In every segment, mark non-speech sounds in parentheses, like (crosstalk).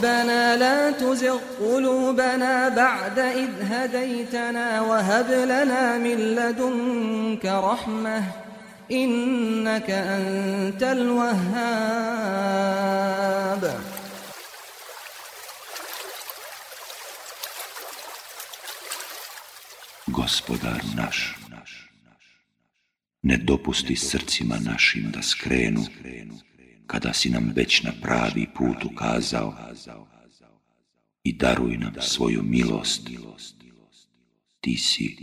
ربنا لا تزغ قلوبنا بعد إذ هديتنا وهب لنا من لدنك رحمة إنك أنت الوهاب. Gospodar naš, ne dopusti srcima našim da skrenu, kada si nam već na pravi put ukazao i daruj nam svoju milost. Ti si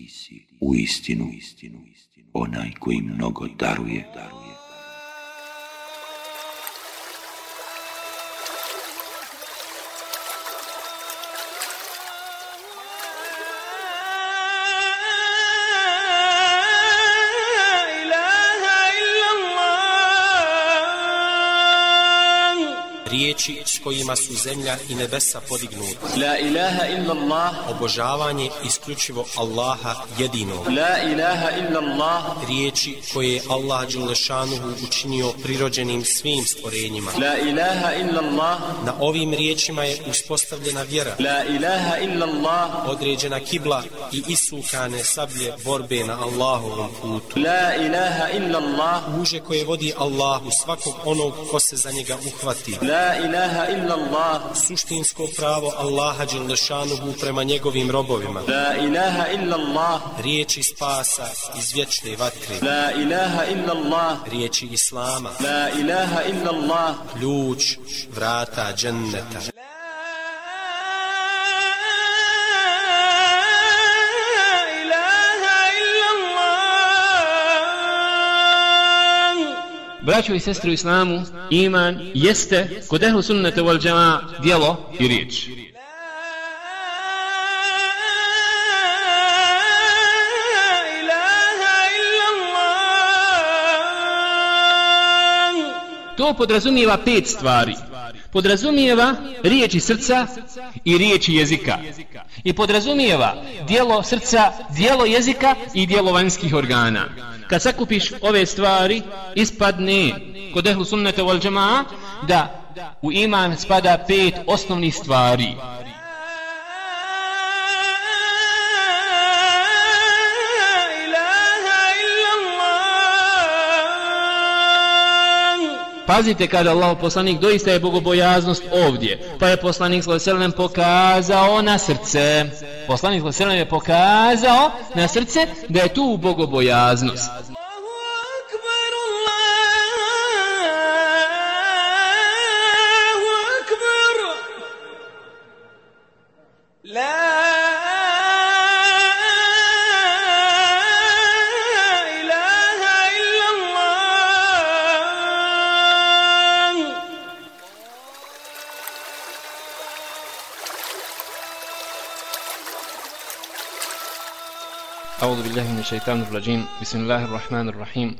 u istinu onaj koji mnogo daruje. Riječi s kojima su zemlja i nebesa podignuti. La ilaha illa Allah. Obožavanje isključivo Allaha jedinog. La ilaha illa Allah. Riječi koje je Allah Đulešanuhu učinio prirođenim svim stvorenjima. La ilaha illa Allah. Na ovim riječima je uspostavljena vjera. La ilaha illa Allah. Određena kibla i isukane sablje borbe na Allahovom putu. La ilaha illa Allah. Uže koje vodi Allahu svakog onog ko se za njega uhvati. La ilaha illa Allah suštinsko pravo Allaha dželešanuhu prema njegovim robovima. La ilaha illa Allah riječi spasa iz vječne vatre. La ilaha illa Allah riječi Islama. La ilaha illa Allah ključ vrata dženneta Braćo i sestre u islamu, iman jeste kod ehlu sunnete wal džama dijelo i riječ. To podrazumijeva pet stvari. Podrazumijeva riječi srca i riječi jezika. I podrazumijeva dijelo srca, dijelo jezika i dijelo vanjskih organa kad sakupiš ove stvari ispadne kod ehlu sunnete wal džema'a da u iman spada pet osnovnih stvari. Pazite kada Allah poslanik doista je bogobojaznost ovdje. Pa je poslanik s.a.v. pokazao na srce. Poslanik s.a.v. je pokazao na srce da je tu bogobojaznost. أعوذ بالله من الشيطان الرجيم. بسم الله الرحمن الرحيم.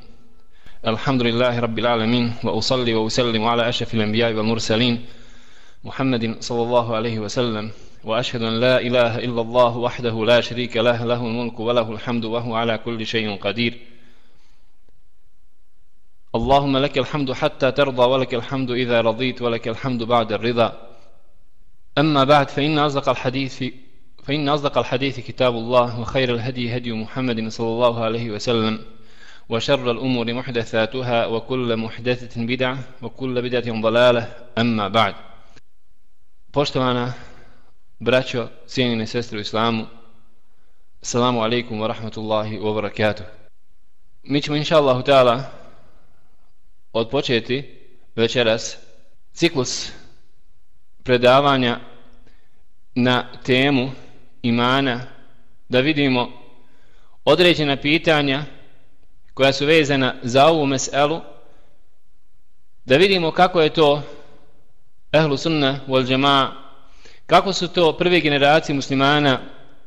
الحمد لله رب العالمين وأصلي وأسلم على أشرف الأنبياء والمرسلين محمد صلى الله عليه وسلم. وأشهد أن لا إله إلا الله وحده لا شريك له له الملك وله الحمد وهو على كل شيء قدير. اللهم لك الحمد حتى ترضى ولك الحمد إذا رضيت ولك الحمد بعد الرضا. أما بعد فإن أصدق الحديث فإن أصدق الحديث كتاب الله وخير الهدي هدي محمد صلى الله عليه وسلم وشر الأمور محدثاتها وكل محدثة بدعة وكل بدعة ضلالة. أما بعد بوشتوانا براتشو سيني سيستر الإسلام السلام عليكم ورحمة الله وبركاته ميشم إن شاء الله تعالى od početi večeras سيكوس predavanja na temu imana da vidimo određena pitanja koja su vezana za ovu meselu da vidimo kako je to ehlu sunna wal džema kako su to prve generacije muslimana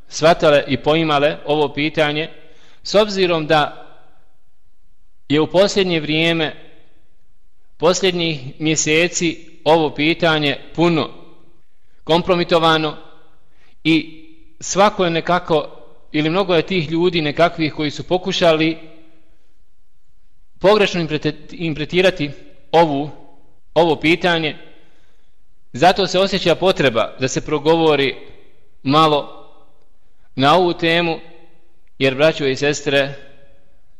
svatale i poimale ovo pitanje s obzirom da je u posljednje vrijeme posljednjih mjeseci ovo pitanje puno kompromitovano i svako je nekako ili mnogo je tih ljudi nekakvih koji su pokušali pogrešno interpretirati ovu ovo pitanje Zato se osjeća potreba da se progovori malo na ovu temu, jer braćo i sestre,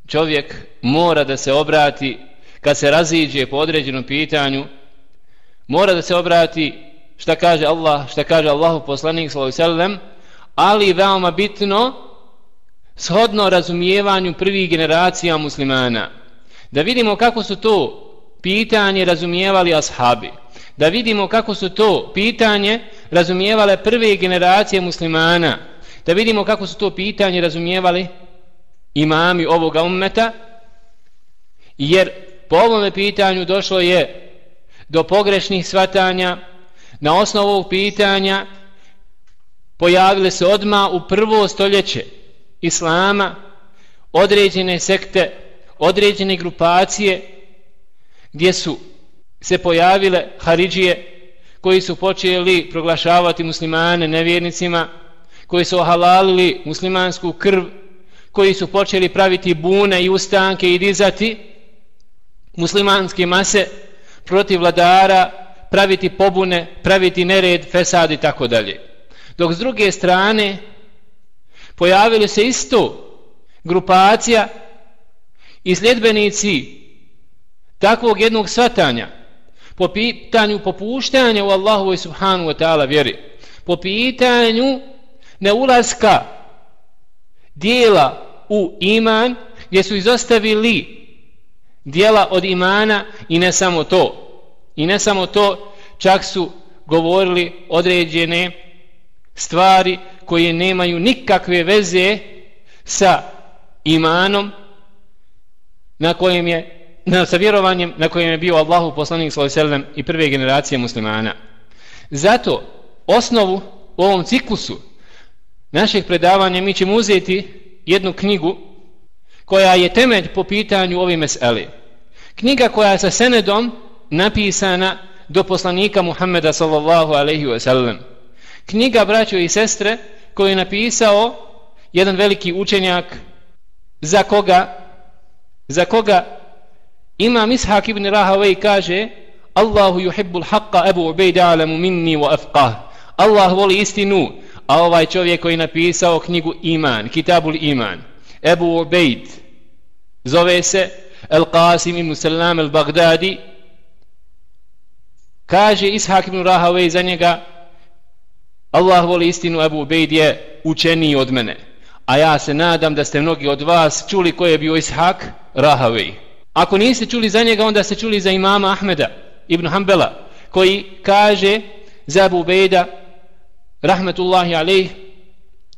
čovjek mora da se obrati kad se raziđe po određenom pitanju, mora da se obrati šta kaže Allah, šta kaže Allahu poslanik sallallahu alejhi ve sellem, ali veoma bitno shodno razumijevanju prvih generacija muslimana. Da vidimo kako su to pitanje razumijevali ashabi. Da vidimo kako su to pitanje razumijevale prve generacije muslimana. Da vidimo kako su to pitanje razumijevali imami ovoga ummeta. Jer po ovome pitanju došlo je do pogrešnih svatanja na osnovu ovog pitanja pojavile se odma u prvo stoljeće islama određene sekte, određene grupacije gdje su se pojavile Haridžije koji su počeli proglašavati muslimane nevjernicima, koji su ohalalili muslimansku krv, koji su počeli praviti bune i ustanke i dizati muslimanske mase protiv vladara, praviti pobune, praviti nered, fesad i tako dalje. Dok s druge strane pojavili se isto grupacija i sljedbenici takvog jednog svatanja po pitanju popuštanja u Allahu i subhanu wa ta'ala vjeri po pitanju neulaska dijela u iman gdje su izostavili dijela od imana i ne samo to. I ne samo to čak su govorili određene stvari koje nemaju nikakve veze sa imanom na kojem je na, sa vjerovanjem na kojem je bio Allahu poslanik sallallahu i prve generacije muslimana. Zato osnovu u ovom ciklusu našeg predavanja mi ćemo uzeti jednu knjigu koja je temelj po pitanju ove mesele. Knjiga koja je sa senedom napisana do poslanika Muhammeda sallallahu alaihi wa sallam. Knjiga braćo i sestre koju je napisao jedan veliki učenjak za koga za koga Imam Ishak ibn Rahavej kaže Allahu yuhibbul haqqa Abu Ubejda alamu minni wa afqah. Allah voli istinu a ovaj čovjek koji napisao knjigu Iman, Kitabul Iman Abu Ubejd zove se Al Qasim ibn Salam al Baghdadi kaže Ishak ibn Rahavej za njega Allah voli istinu Abu Ubejd je učeniji od mene a ja se nadam da ste mnogi od vas čuli ko je bio Ishak Rahavi. Ako niste čuli za njega, onda ste čuli za imama Ahmeda ibn Hanbala, koji kaže za Abu Ubejda, rahmetullahi alaih,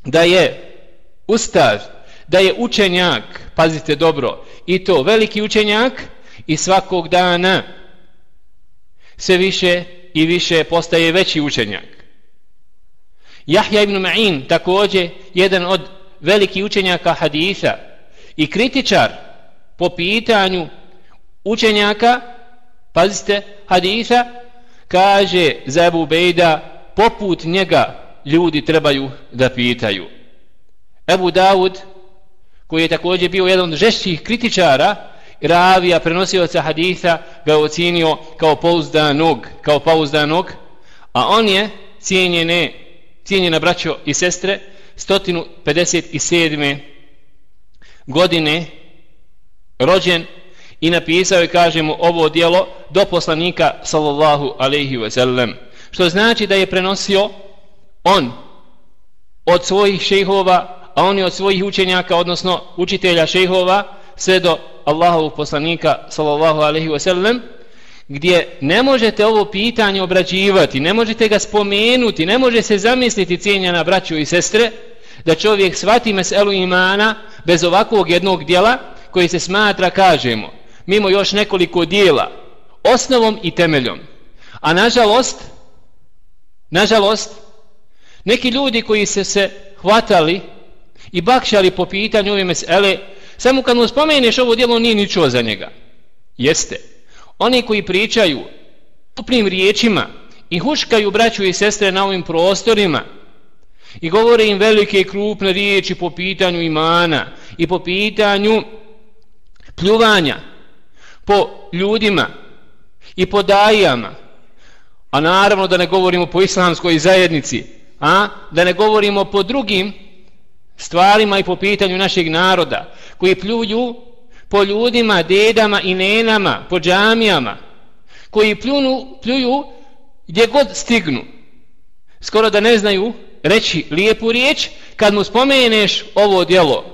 da je ustav, da je učenjak, pazite dobro, i to veliki učenjak, i svakog dana sve više i više postaje veći učenjak. Jahja ibn Ma'in, također, jedan od velikih učenjaka hadisa i kritičar, po pitanju učenjaka, pazite, hadisa, kaže za Ebu Bejda, poput njega ljudi trebaju da pitaju. Ebu Dawud, koji je također bio jedan od žešćih kritičara, ravija, prenosioca hadisa, ga ocinio kao pouzdanog, kao pouzdanog, a on je cijenjene, cijenjena braćo i sestre, 157. godine rođen i napisao je kažemo ovo dijelo do poslanika sallallahu alejhi ve sellem što znači da je prenosio on od svojih šejhova a oni od svojih učenjaka odnosno učitelja šejhova sve do Allahovog poslanika sallallahu alejhi ve sellem gdje ne možete ovo pitanje obrađivati, ne možete ga spomenuti, ne može se zamisliti cijenjena braću i sestre, da čovjek shvati meselu imana bez ovakvog jednog dijela, koji se smatra, kažemo, mimo još nekoliko dijela, osnovom i temeljom. A nažalost, nažalost, neki ljudi koji se se hvatali i bakšali po pitanju ove mesele, samo kad mu spomeneš ovo dijelo, nije ničuo za njega. Jeste. Oni koji pričaju tupnim riječima i huškaju braću i sestre na ovim prostorima i govore im velike i krupne riječi po pitanju imana i po pitanju pljuvanja po ljudima i po dajama a naravno da ne govorimo po islamskoj zajednici, a? Da ne govorimo po drugim stvarima i po pitanju našeg naroda, koji pljuju po ljudima, dedama i nenama, po džamijama, koji pljunu, pljuju gdje god stignu, skoro da ne znaju reći lijepu riječ, kad mu spomeneš ovo djelo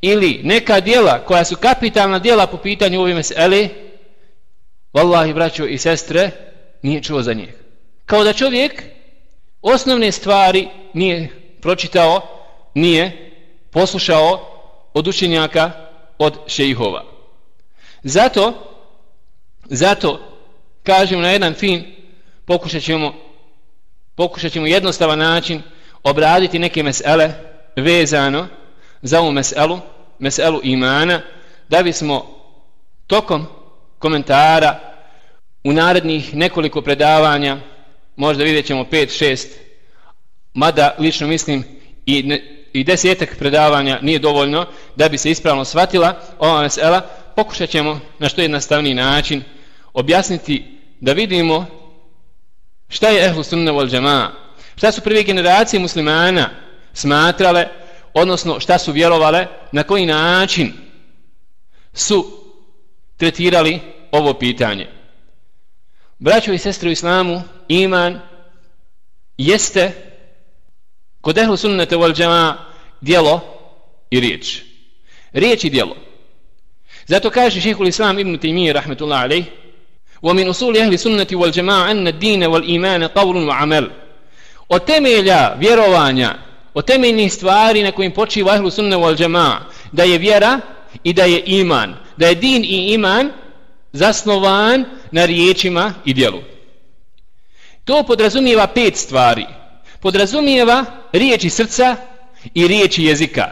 ili neka djela koja su kapitalna djela po pitanju ove mesele, vallahi braćo i sestre, nije čuo za njih. Kao da čovjek osnovne stvari nije pročitao, nije poslušao od učenjaka, od šejhova. Zato, zato, kažem na jedan fin, pokušat ćemo, pokušat ćemo jednostavan način obraditi neke mesele vezano za ovu meselu, meselu imana, da bismo tokom komentara u narednih nekoliko predavanja, možda vidjet ćemo 5-6, mada lično mislim i, ne, i desetak predavanja nije dovoljno da bi se ispravno shvatila ova mesela, pokušat ćemo na što jednostavniji način objasniti da vidimo šta je ehlu sunna vol džema, šta su prve generacije muslimana smatrale odnosno šta su vjerovale, na koji način su tretirali ovo pitanje. Braćo i sestre u islamu, iman jeste kod ehlu sunnete wal džema dijelo i riječ. Riječ i dijelo. Zato kaže šehhu Islam ibn Taymih, rahmetullah alaih, wal أُصُولِ أَهْلِ ad-din wal iman وَالْإِيمَانَ wa amal." Od temelja vjerovanja, od temeljnih stvari na kojim počiva ehlu sunne wal džema, da je vjera i da je iman, da je din i iman zasnovan na riječima i djelu. To podrazumijeva pet stvari – podrazumijeva riječi srca i riječi jezika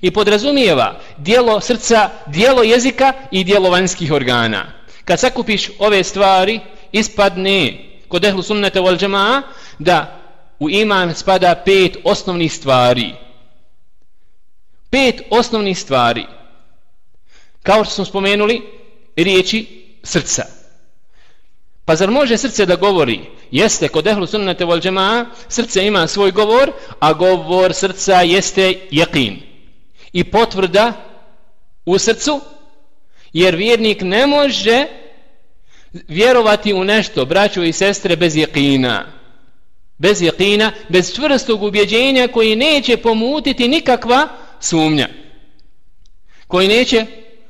i podrazumijeva dijelo srca, dijelo jezika i dijelo vanjskih organa kad sakupiš ove stvari ispadne kod ehlu sunnete wal džemaa da u iman spada pet osnovnih stvari. Pet osnovnih stvari. Kao što smo spomenuli, riječi srca. Pa zar može srce da govori? Jeste, kod ehlu sunnete vol džemaa srce ima svoj govor, a govor srca jeste jeqin. I potvrda u srcu, jer vjernik ne može vjerovati u nešto, braćo i sestre, bez jeqina bez jeqina, bez čvrstog ubjeđenja koji neće pomutiti nikakva sumnja. Koji neće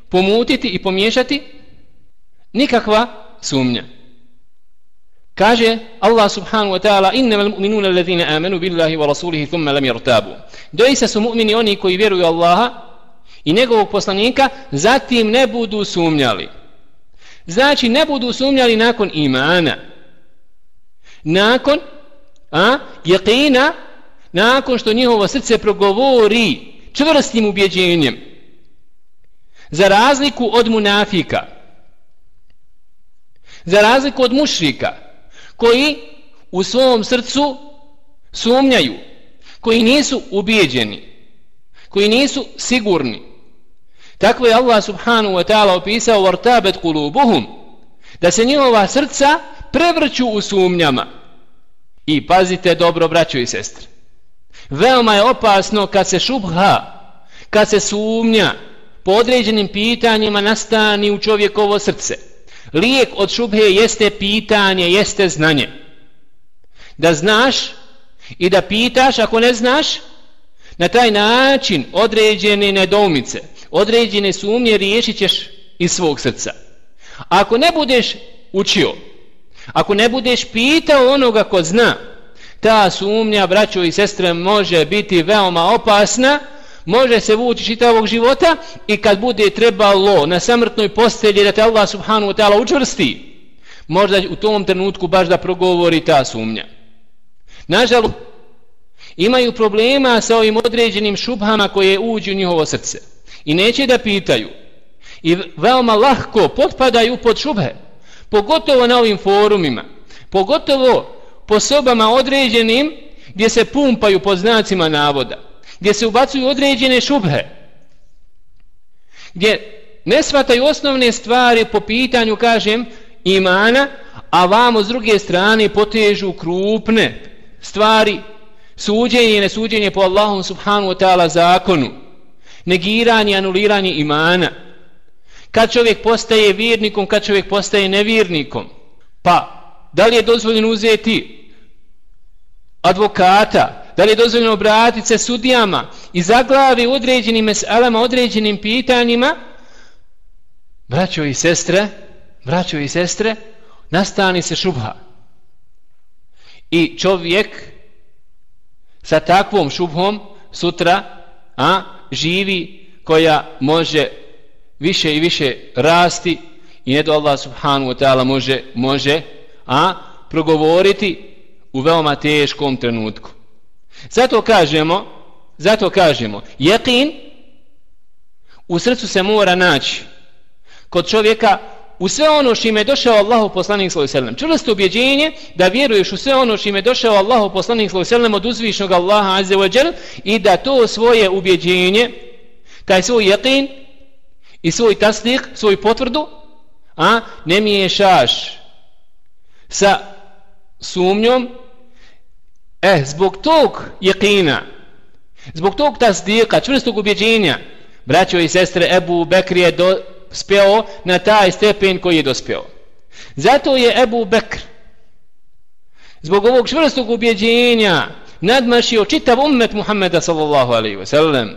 pomutiti i pomiješati nikakva sumnja. Kaže Allah subhanahu wa ta'ala innama al-mu'minuna alladhina amanu billahi wa rasulihi thumma lam yartabu. Doista su mu'mini oni koji vjeruju Allaha i njegovog poslanika zatim ne budu sumnjali. Znači ne budu sumnjali nakon imana. Nakon a, yaqina nakon što njihovo srce progovori čvrstim ubjeđenjem za razliku od munafika za razliku od mušrika koji u svom srcu sumnjaju koji nisu ubijeđeni, koji nisu sigurni tako je Allah subhanahu wa ta'ala opisao vartabet kulubuhum da se njihova srca prevrću u sumnjama I pazite dobro, braćo i sestre. Veoma je opasno kad se šubha, kad se sumnja po određenim pitanjima nastani u čovjekovo srce. Lijek od šubhe jeste pitanje, jeste znanje. Da znaš i da pitaš, ako ne znaš, na taj način određene nedoumice, određene sumnje riješit ćeš iz svog srca. Ako ne budeš učio, Ako ne budeš pitao onoga ko zna, ta sumnja, braćo i sestre, može biti veoma opasna, može se vući čitavog života i kad bude trebalo na samrtnoj postelji da te Allah subhanahu wa ta'ala učvrsti, možda u tom trenutku baš da progovori ta sumnja. Nažalost, imaju problema sa ovim određenim šubhama koje uđu u njihovo srce i neće da pitaju i veoma lahko potpadaju pod šubhe pogotovo na ovim forumima, pogotovo po sobama određenim gdje se pumpaju po znacima navoda, gdje se ubacuju određene šubhe, gdje ne shvataju osnovne stvari po pitanju, kažem, imana, a vamo s druge strane potežu krupne stvari, suđenje i nesuđenje po Allahom subhanu wa ta'ala zakonu, negiranje, anuliranje imana, kad čovjek postaje vjernikom, kad čovjek postaje nevjernikom, pa da li je dozvoljeno uzeti advokata, da li je dozvoljeno obratiti se sudijama i zaglavi određenim meselama, određenim pitanjima, braćo i sestre, braćo i sestre, nastani se šubha. I čovjek sa takvom šubhom sutra a, živi koja može više i više rasti i ne do Allah subhanu wa ta'ala može, može a, progovoriti u veoma teškom trenutku. Zato kažemo, zato kažemo, jeqin u srcu se mora naći kod čovjeka u sve ono što im je došao Allahu poslanik sallallahu alejhi ve sellem. Čvrsto ubjeđenje da vjeruješ u sve ono što im je došao Allahu poslanik sallallahu alejhi ve sellem od uzvišnog Allaha azza wa džel i da to svoje ubjeđenje, taj svoj jeqin i svoj tasdik, svoj potvrdu, a ne miješaš sa sumnjom E, zbog tog jeqina zbog tog tasdika, čvrstog ubjeđenja braćo i sestre Ebu Bekr je do, speo na taj stepen koji je dospeo. Zato je Ebu Bekr zbog ovog čvrstog ubjeđenja nadmašio čitav ummet Muhammeda sallallahu alaihi wa sallam.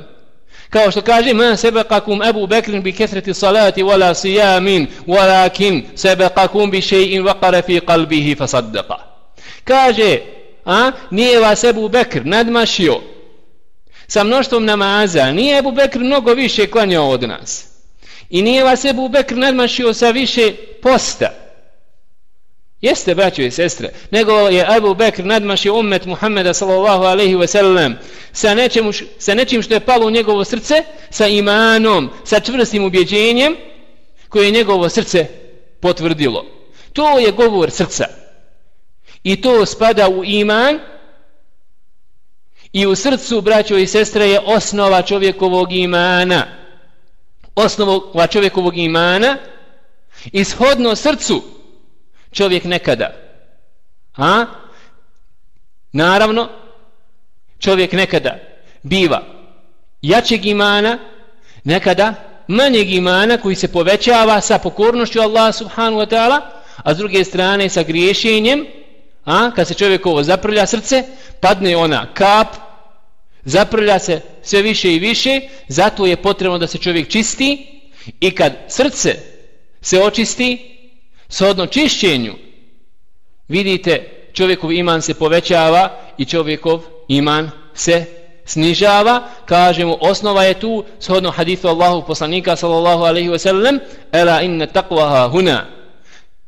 Kao što kaže ma sebekakum Ebu Bekrin bi kesreti salati wala sijamin walakin sebekakum bi še'in vakare fi qalbihi fasaddaqa kaže a? Nije vas Ebu Bekr nadmašio. Sa mnoštvom namaza nije Ebu Bekr mnogo više klanjao od nas. I nije vas Ebu Bekr nadmašio sa više posta. Jeste braćo i sestre nego je Ebu Bekr nadmašio ummet Muhammeda sallallahu alaihi ve sellem sa, nečemu, sa nečim što je palo u njegovo srce sa imanom sa čvrstim ubjeđenjem koje je njegovo srce potvrdilo. To je govor srca i to spada u iman. I u srcu braćo i sestre je osnova čovjekovog imana. Osnova čovjekovog imana ishodno srcu čovjek nekada. A? Naravno čovjek nekada biva jačeg imana nekada manjeg imana koji se povećava sa pokornošću Allah subhanu wa ta'ala a s druge strane sa griješenjem a? Kad se čovjek ovo zaprlja srce padne ona kap zaprlja se sve više i više zato je potrebno da se čovjek čisti i kad srce se očisti shodno čišćenju vidite čovjekov iman se povećava i čovjekov iman se snižava. Kažemo osnova je tu shodno hadithu Allahu poslanika sallallahu alaihi wa sallam ela inna taqwaha huna.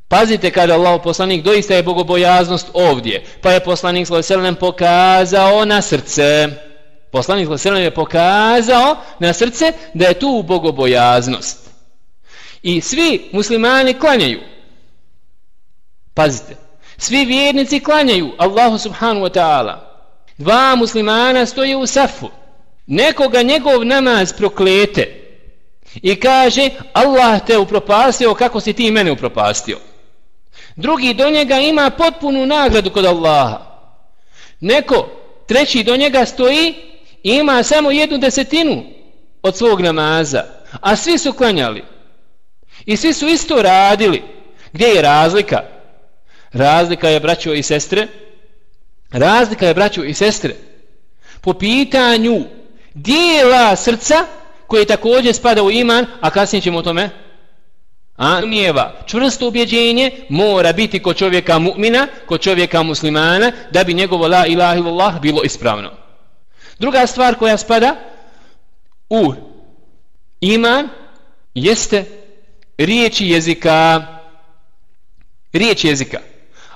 Pazite kada Allah poslanik doista je bogobojaznost ovdje. Pa je poslanik s.a.v. pokazao na srce. Poslanik s.a.v. je pokazao na srce da je tu bogobojaznost. I svi muslimani klanjaju. Pazite. Svi vjernici klanjaju Allahu subhanu wa ta'ala. Dva muslimana stoje u safu. Nekoga njegov namaz proklete. I kaže Allah te upropastio kako si ti mene upropastio drugi do njega ima potpunu nagradu kod Allaha. Neko, treći do njega stoji i ima samo jednu desetinu od svog namaza, a svi su klanjali. I svi su isto radili. Gdje je razlika? Razlika je braćo i sestre. Razlika je braćo i sestre. Po pitanju dijela srca koje također spada u iman, a kasnije ćemo o tome A umijeva čvrsto ubjeđenje mora biti kod čovjeka mu'mina, kod čovjeka muslimana, da bi njegovo la ilaha illallah bilo ispravno. Druga stvar koja spada u iman jeste riječi jezika. Riječ jezika.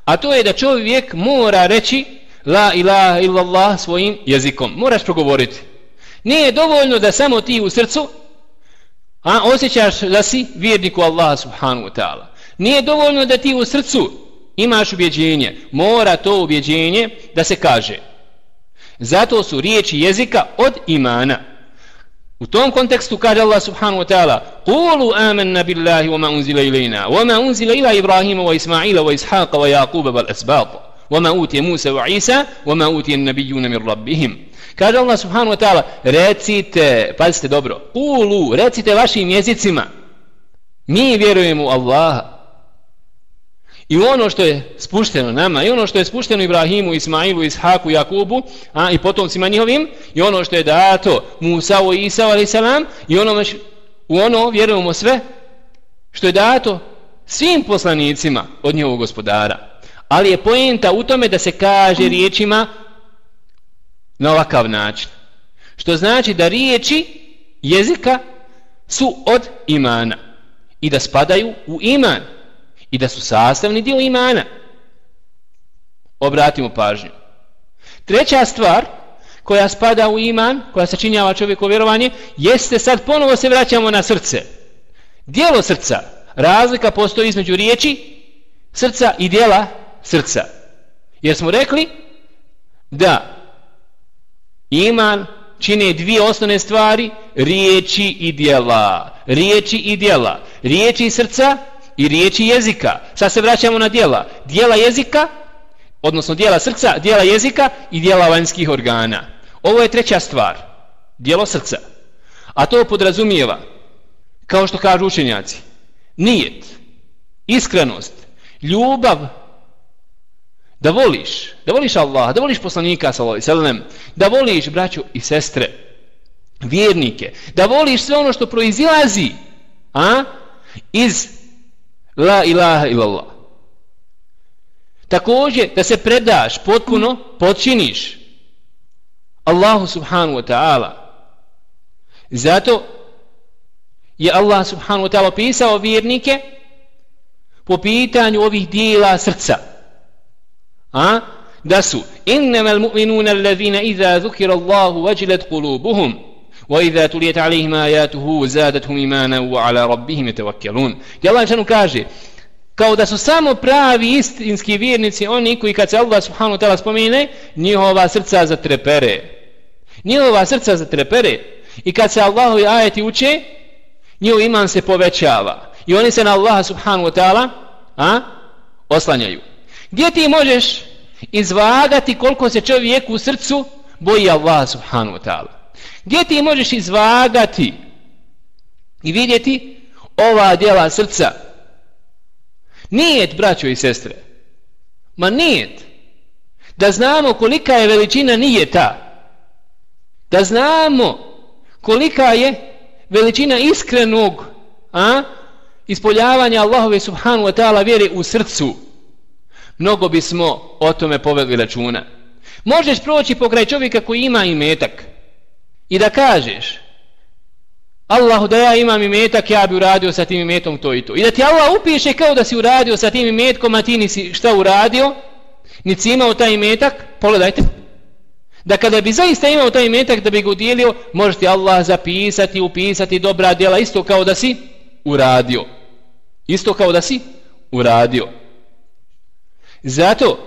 A to je da čovjek mora reći la ilaha illallah svojim jezikom. Moraš progovoriti. Nije dovoljno da samo ti u srcu A osjećaš da si vjerniku Allaha subhanahu wa ta'ala. Nije dovoljno da ti u srcu imaš ubjeđenje. Mora to ubjeđenje da se kaže. Zato su riječi jezika od imana. U tom kontekstu kaže Allah subhanahu wa ta'ala Kulu amanna billahi wa ma unzila ilayna wa ma unzila ila Ibrahima wa Ismaila wa Ishaqa wa Jakuba wal asbata wa ma utije Musa wa Isa wa ma utije nabijuna min rabbihim Kaže Allah subhanahu wa ta'ala recite, pazite dobro Kulu, recite vašim jezicima mi vjerujemo u Allaha I ono što je spušteno nama, i ono što je spušteno Ibrahimu, Ismailu, Ishaku, Jakubu, a i potomcima njihovim, i ono što je dato Musa i Isa, ali salam, i ono, u ono vjerujemo sve što je dato svim poslanicima od njihovog gospodara. Ali je pojenta u tome da se kaže riječima na ovakav način. Što znači da riječi jezika su od imana i da spadaju u iman i da su sastavni dio imana. Obratimo pažnju. Treća stvar koja spada u iman, koja sačinjava čovjeko vjerovanje, jeste sad ponovo se vraćamo na srce. Dijelo srca, razlika postoji između riječi srca i dijela srca. Jer smo rekli da iman čine dvije osnovne stvari, riječi i dijela. Riječi i dijela. Riječi srca i riječi jezika. Sad se vraćamo na dijela. Dijela jezika, odnosno dijela srca, dijela jezika i dijela vanjskih organa. Ovo je treća stvar. Dijelo srca. A to podrazumijeva, kao što kažu učenjaci, nijet, iskrenost, ljubav, da voliš, da voliš Allah, da voliš poslanika sallam, da voliš braću i sestre, vjernike, da voliš sve ono što proizilazi a, iz La ilaha illallah. Također da se predaš potpuno, počiniš Allahu subhanahu wa ta'ala. Zato je Allah subhanahu wa ta'ala pisao vjernike po pitanju ovih dijela srca. A? Da su innamal mu'minuna allazina idza zukira Allahu wajilat qulubuhum wa idza tuliyat alayhim ayatuhu zadatuhum imana wa ala rabbihim yatawakkalun. Allah šanu kaže kao da su samo pravi istinski vjernici oni koji kad se Allah subhanahu wa ta'ala spomene njihova srca zatrepere. Njihova srca zatrepere i kad se Allahovi ajeti uče njihov iman se povećava i oni se na Allaha subhanahu wa ta'ala a oslanjaju gdje ti možeš izvagati koliko se čovjek u srcu boji Allah subhanahu wa ta'ala Gdje ti možeš izvagati i vidjeti ova djela srca? Nijet, braćo i sestre. Ma nijet. Da znamo kolika je veličina nijeta. Da znamo kolika je veličina iskrenog a, ispoljavanja Allahove subhanu wa ta'ala vjere u srcu. Mnogo bismo o tome poveli računa. Možeš proći pokraj čovjeka koji ima imetak i da kažeš Allahu da ja imam imetak ja bi uradio sa tim imetom to i to. I da ti Allah upiše kao da si uradio sa tim imetkom a ti nisi šta uradio nisi imao taj imetak pogledajte. Da kada bi zaista imao taj imetak da bi ga udjelio može ti Allah zapisati upisati dobra djela isto kao da si uradio. Isto kao da si uradio zato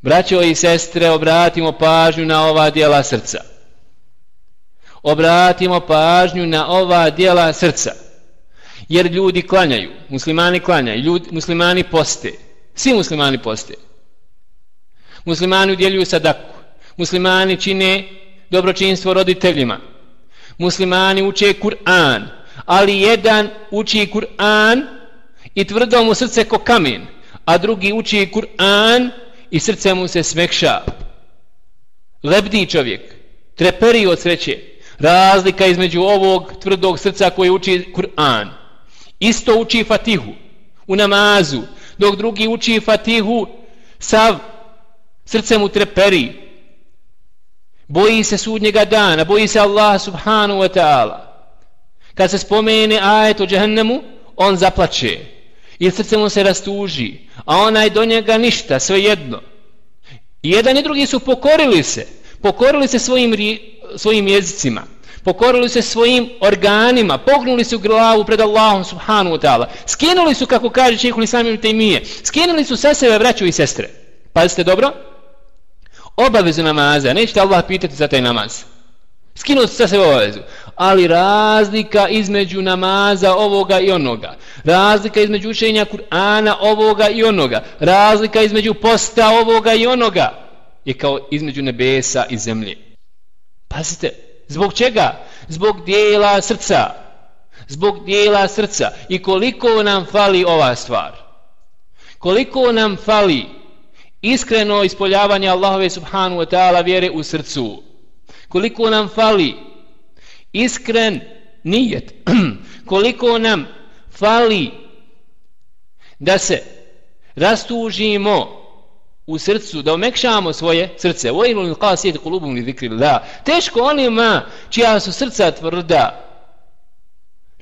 braćo i sestre obratimo pažnju na ova djela srca obratimo pažnju na ova dijela srca. Jer ljudi klanjaju, muslimani klanjaju, ljudi, muslimani poste. Svi muslimani poste. Muslimani udjeljuju sadaku. Muslimani čine dobročinstvo roditeljima. Muslimani uče Kur'an. Ali jedan uči Kur'an i tvrdo mu srce ko kamen. A drugi uči Kur'an i srce mu se smekša. Lebdi čovjek. Treperi od sreće. Razlika između ovog tvrdog srca koji uči Kur'an. Isto uči Fatihu u namazu dok drugi uči Fatihu sav. Srce mu treperi. Boji se sudnjega dana boji se Allah subhanahu wa ta'ala. Kad se spomene ajet o džahennemu on zaplače i srce mu se rastuži a onaj do njega ništa sve jedno I jedan i drugi su pokorili se pokorili se svojim, svojim jezicima, pokorili se svojim organima, pognuli su glavu pred Allahom subhanu wa ta'ala, skinuli su, kako kaže čehu islamim sami temije, skinuli su sa sebe braću i sestre. Pazite dobro, obavezu namaza, nećete Allah pitati za taj namaz. Skinuo sa sebe obavezu. Ali razlika između namaza ovoga i onoga. Razlika između učenja Kur'ana ovoga i onoga. Razlika između posta ovoga i onoga. Je kao između nebesa i zemlje. Pazite, zbog čega? Zbog dijela srca. Zbog dijela srca. I koliko nam fali ova stvar? Koliko nam fali iskreno ispoljavanje Allahove subhanu wa ta'ala vjere u srcu? Koliko nam fali iskren nijet, (clears throat) koliko nam fali da se rastužimo u srcu, da omekšamo svoje srce. Vojnu li kao sjeti li zikri da. Teško onima čija su srca tvrda,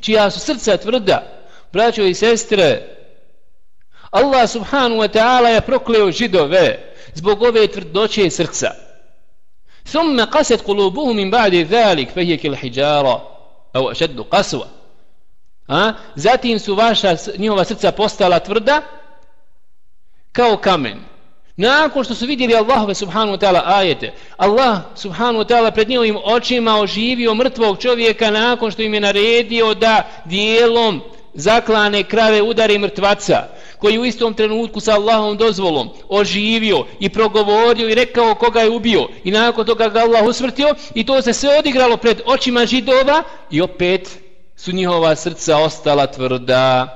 čija su srca tvrda, braćo i sestre, Allah subhanu wa ta'ala je prokleo židove zbog ove tvrdoće srca. ثم قست قلوبهم من بعد ذلك فهي كالحجارة أو أشد قسوة a? zatim su vaša njihova srca postala tvrda kao kamen nakon što su vidjeli Allahove subhanu wa ta'ala ajete Allah subhanu wa ta'ala pred njihovim očima oživio mrtvog čovjeka nakon što im je naredio da dijelom zaklane krave udari mrtvaca koji u istom trenutku sa Allahom dozvolom oživio i progovorio i rekao koga je ubio. I nakon toga ga Allah usvrtio i to se sve odigralo pred očima židova i opet su njihova srca ostala tvrda.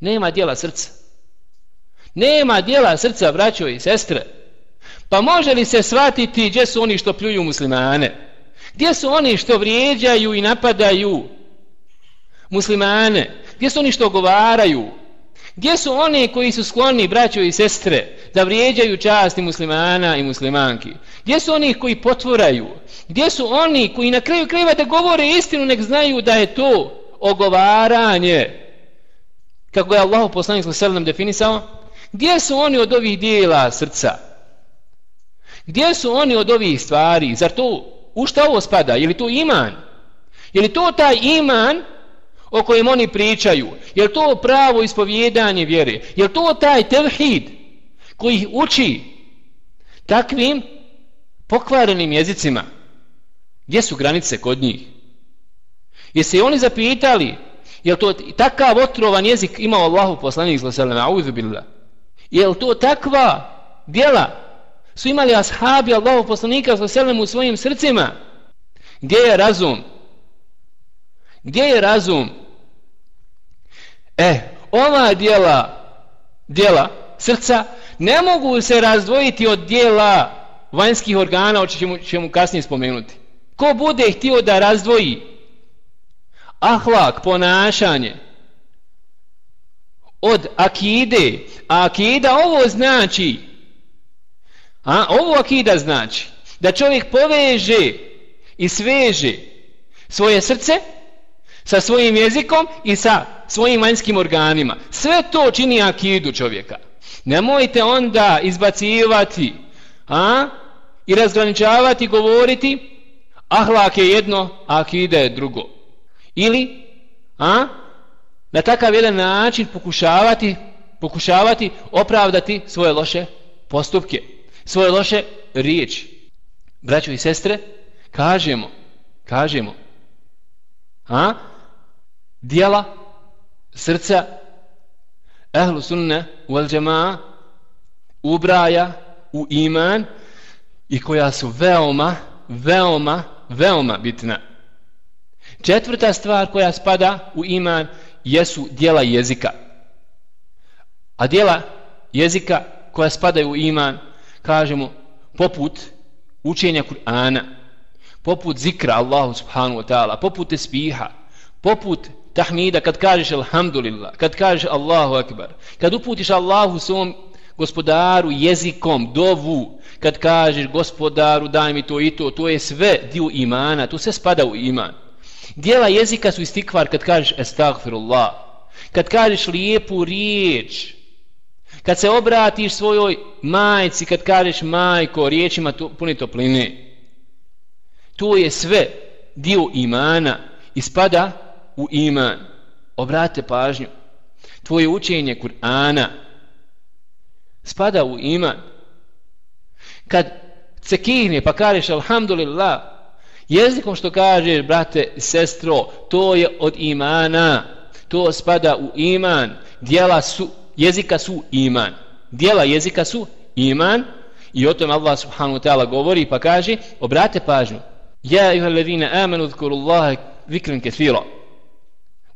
Nema dijela srca. Nema dijela srca braćo i sestre. Pa može li se shvatiti gdje su oni što pljuju muslimane? Gdje su oni što vrijeđaju i napadaju muslimane? Gdje su oni što govaraju? Gdje su oni koji su skloni, braćo i sestre, da vrijeđaju časti muslimana i muslimanki? Gdje su oni koji potvoraju? Gdje su oni koji na kraju krajeva da govore istinu, nek znaju da je to ogovaranje? Kako je Allah poslanik sallam definisao? Gdje su oni od ovih dijela srca? Gdje su oni od ovih stvari? Zar to, u šta ovo spada? Je li to iman? Je li to taj iman o kojem oni pričaju, je to pravo ispovjedanje vjere, je to taj tevhid koji ih uči takvim pokvarenim jezicima, gdje su granice kod njih? Je se oni zapitali, je to takav otrovan jezik imao Allahu poslanik sallallahu alejhi ve sellem? Je to takva djela su imali ashabi Allahu poslanika sallallahu u svojim srcima? Gdje je razum? Gdje je razum? E, ova dijela, dijela srca, ne mogu se razdvojiti od dijela vanjskih organa, o čemu ćemo kasnije spomenuti. Ko bude htio da razdvoji ahlak, ponašanje, od akide, a akida ovo znači, a ovo akida znači, da čovjek poveže i sveže svoje srce sa svojim jezikom i sa svojim vanjskim organima. Sve to čini akidu čovjeka. Nemojte onda izbacivati a? i razgraničavati, govoriti ahlak je jedno, a akida je drugo. Ili a? na takav jedan način pokušavati pokušavati opravdati svoje loše postupke, svoje loše riječi. Braćo i sestre, kažemo, kažemo, a? Dijela srca ehlu sunne wal džemaa ubraja u iman i koja su veoma, veoma, veoma bitna. Četvrta stvar koja spada u iman jesu dijela jezika. A dijela jezika koja spadaju u iman, kažemo, poput učenja Kur'ana, poput zikra Allahu subhanahu wa ta'ala, poput tespiha, poput tahmida kad kažeš alhamdulillah, kad kažeš Allahu akbar, kad uputiš Allahu svom gospodaru jezikom, dovu, kad kažeš gospodaru daj mi to i to, to je sve dio imana, to sve spada u iman. Dijela jezika su istikvar kad kažeš estagfirullah, kad kažeš lijepu riječ, kad se obratiš svojoj majci, kad kažeš majko, riječima to, puni topline. To je sve dio imana i spada u iman. Obrate pažnju. Tvoje učenje Kur'ana spada u iman. Kad se kihne pa kažeš alhamdulillah, Jezikom što kažeš, brate, sestro, to je od imana. To spada u iman. Dijela su, jezika su iman. Dijela jezika su iman. I o tom Allah subhanahu wa ta'ala govori pa kaže, obrate pažnju. Ja iha ladhina amanu dhkuru Allahe vikran kathira.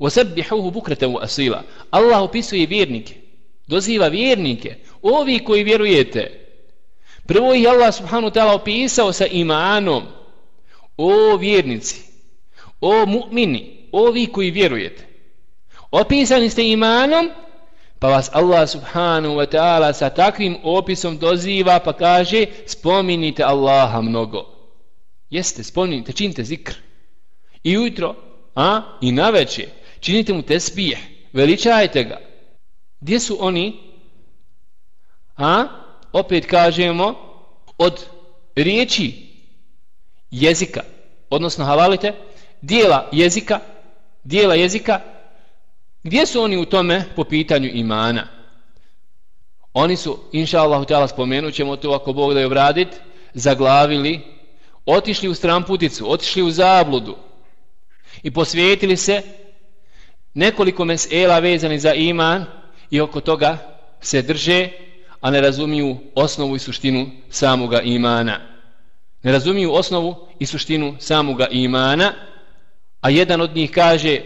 Wasabbihuhu bukratan wa asila. Allah opisuje vjernike. Doziva vjernike. Ovi koji vjerujete. Prvo ih Allah subhanahu wa ta'ala opisao sa imanom. O vjernici. O mu'mini. Ovi koji vjerujete. Opisani ste imanom Pa vas Allah subhanahu wa ta'ala sa takvim opisom doziva pa kaže spominite Allaha mnogo. Jeste, spominite, činite zikr. I ujutro, a, i na večer, činite mu tesbih, veličajte ga. Gdje su oni? A, opet kažemo, od riječi jezika, odnosno havalite, dijela jezika, dijela jezika, Gdje su oni u tome po pitanju imana? Oni su, inša Allah, spomenut ćemo to ako Bog da je obradit, zaglavili, otišli u stramputicu, otišli u zabludu i posvijetili se nekoliko mesela vezani za iman i oko toga se drže, a ne razumiju osnovu i suštinu samoga imana. Ne razumiju osnovu i suštinu samoga imana, a jedan od njih kaže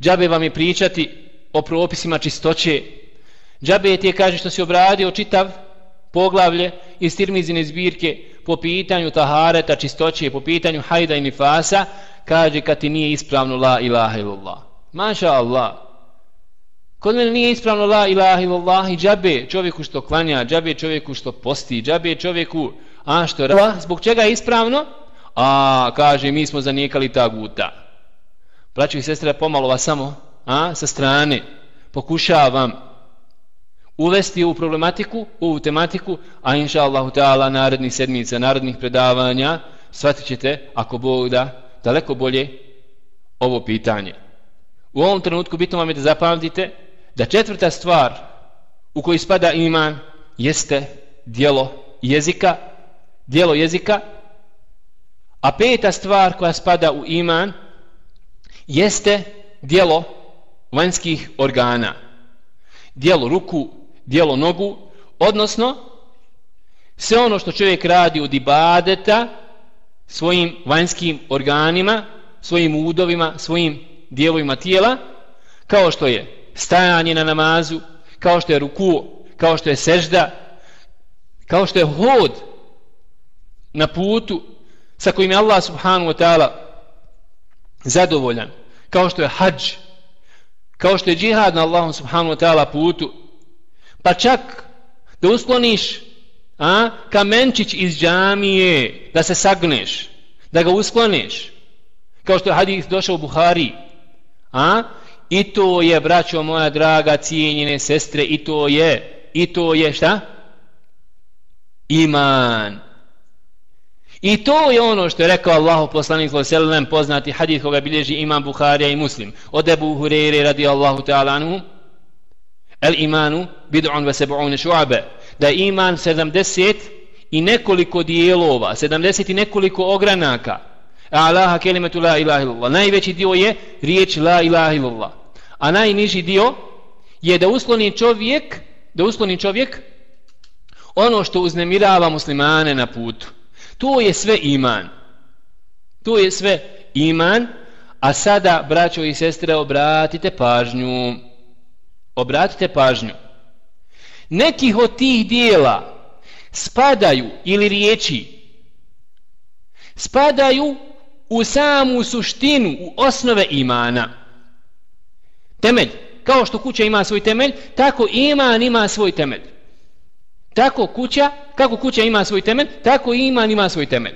džabe vam je pričati o propisima čistoće, džabe ti je kaže što si obradio čitav poglavlje iz tirmizine zbirke po pitanju tahareta, čistoće, po pitanju hajda i nifasa, kaže kad ti nije ispravno la ilaha illallah. Maša Allah. Kod mene nije ispravno la ilaha illallah i džabe čovjeku što klanja, džabe čovjeku što posti, džabe čovjeku a što rava, zbog čega je ispravno? A, kaže, mi smo zanijekali ta guta. Braćo i sestre, pomalo vas samo a, sa strane pokušavam uvesti u problematiku, u tematiku, a inša Allahu ta'ala narednih sedmica, narednih predavanja, shvatit ćete, ako Bog da, daleko bolje ovo pitanje. U ovom trenutku bitno vam je da zapamtite da četvrta stvar u kojoj spada iman jeste dijelo jezika, dijelo jezika, a peta stvar koja spada u iman jeste dijelo vanjskih organa. Dijelo ruku, dijelo nogu, odnosno sve ono što čovjek radi od ibadeta svojim vanjskim organima, svojim udovima, svojim dijelovima tijela, kao što je stajanje na namazu, kao što je ruku, kao što je sežda, kao što je hod na putu sa kojim je Allah subhanahu wa ta'ala zadovoljan, kao što je hađ, kao što je džihad na Allahom subhanahu wa ta'ala putu, pa čak da uskloniš a, kamenčić iz džamije, da se sagneš, da ga uskloniš, kao što je hadith došao u Buhari, a, i to je, braćo moja draga, cijenjene sestre, i to je, i to je šta? Iman. I to je ono što je rekao Allahu poslanik sallallahu poznati hadis koga bilježi Imam Buharija i Muslim od Abu Hurajre radijallahu ta'ala anhu El imanu bid'un wa sab'un shu'aba da iman 70 i nekoliko dijelova 70 i nekoliko ogranaka Alaha kelimetu la ilaha illallah najveći dio je riječ la ilaha illallah a najniži dio je da usloni čovjek da usloni čovjek ono što uznemirava muslimane na putu To je sve iman. To je sve iman. A sada, braćo i sestre, obratite pažnju. Obratite pažnju. Nekih od tih dijela spadaju ili riječi spadaju u samu suštinu, u osnove imana. Temelj. Kao što kuća ima svoj temelj, tako iman ima svoj temelj. Tako kuća, kako kuća ima svoj temelj, tako i iman ima svoj temelj.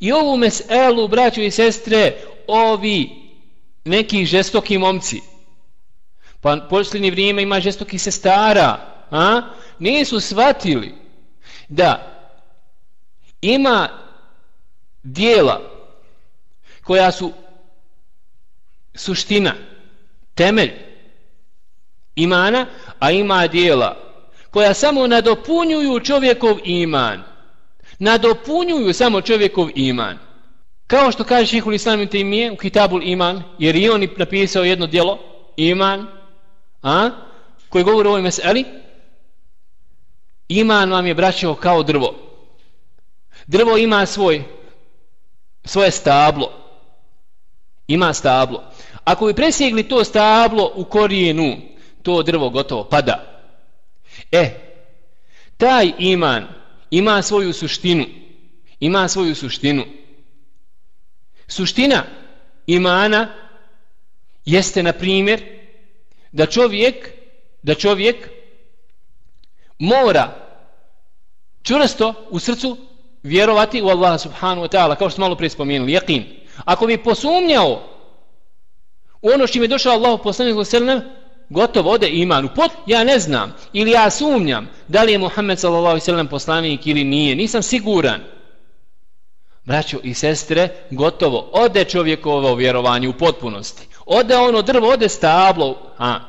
I ovu meselu, braćo i sestre, ovi neki žestoki momci, pa posljednje vrijeme ima žestoki sestara, a? nisu shvatili da ima dijela koja su suština, temelj imana, a ima dijela koja samo nadopunjuju čovjekov iman. Nadopunjuju samo čovjekov iman. Kao što kaže Šihul islam i u Kitabul Iman, jer i on napisao jedno djelo, Iman, a, koji govori o ovoj meseli, Iman vam je braćao kao drvo. Drvo ima svoj, svoje stablo. Ima stablo. Ako bi presjegli to stablo u korijenu, to drvo gotovo pada. E, taj iman ima svoju suštinu. Ima svoju suštinu. Suština imana jeste, na primjer, da čovjek, da čovjek mora čvrsto u srcu vjerovati u Allaha subhanahu wa ta'ala, kao što smo malo prije spomenuli, jakin. Ako bi posumnjao u ono što im je došao Allah poslanik sallallahu gotovo ode iman u pot, ja ne znam, ili ja sumnjam da li je Muhammed sallallahu alaihi sellem poslanik ili nije, nisam siguran. Braćo i sestre, gotovo, ode čovjekovo vjerovanje u potpunosti. Ode ono drvo, ode stablo. A.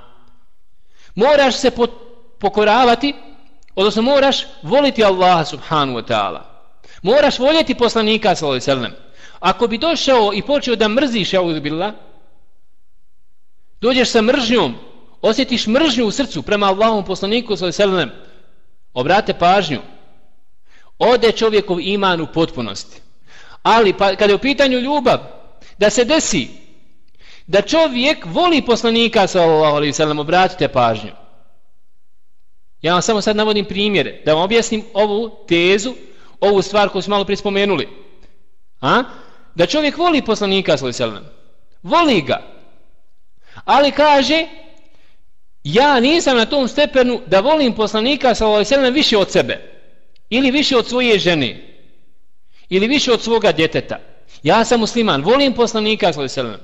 Moraš se pokoravati, odnosno moraš voliti Allaha subhanu wa ta'ala. Moraš voljeti poslanika sallallahu alaihi sellem. Ako bi došao i počeo da mrziš, ja uzbila, dođeš sa mržnjom, osjetiš mržnju u srcu prema Allahom poslaniku sallallahu sallam, obrate pažnju, ode čovjekov iman u potpunosti. Ali pa, kada je u pitanju ljubav, da se desi da čovjek voli poslanika sallallahu alejhi ve sellem obratite pažnju. Ja vam samo sad navodim primjere da vam objasnim ovu tezu, ovu stvar koju smo malo prije spomenuli. A? Da čovjek voli poslanika sallallahu alejhi ve sellem. Voli ga. Ali kaže ja nisam na tom stepenu da volim poslanika sallallahu alejhi ve sellem više od sebe ili više od svoje žene ili više od svoga djeteta. Ja sam musliman, volim poslanika sallallahu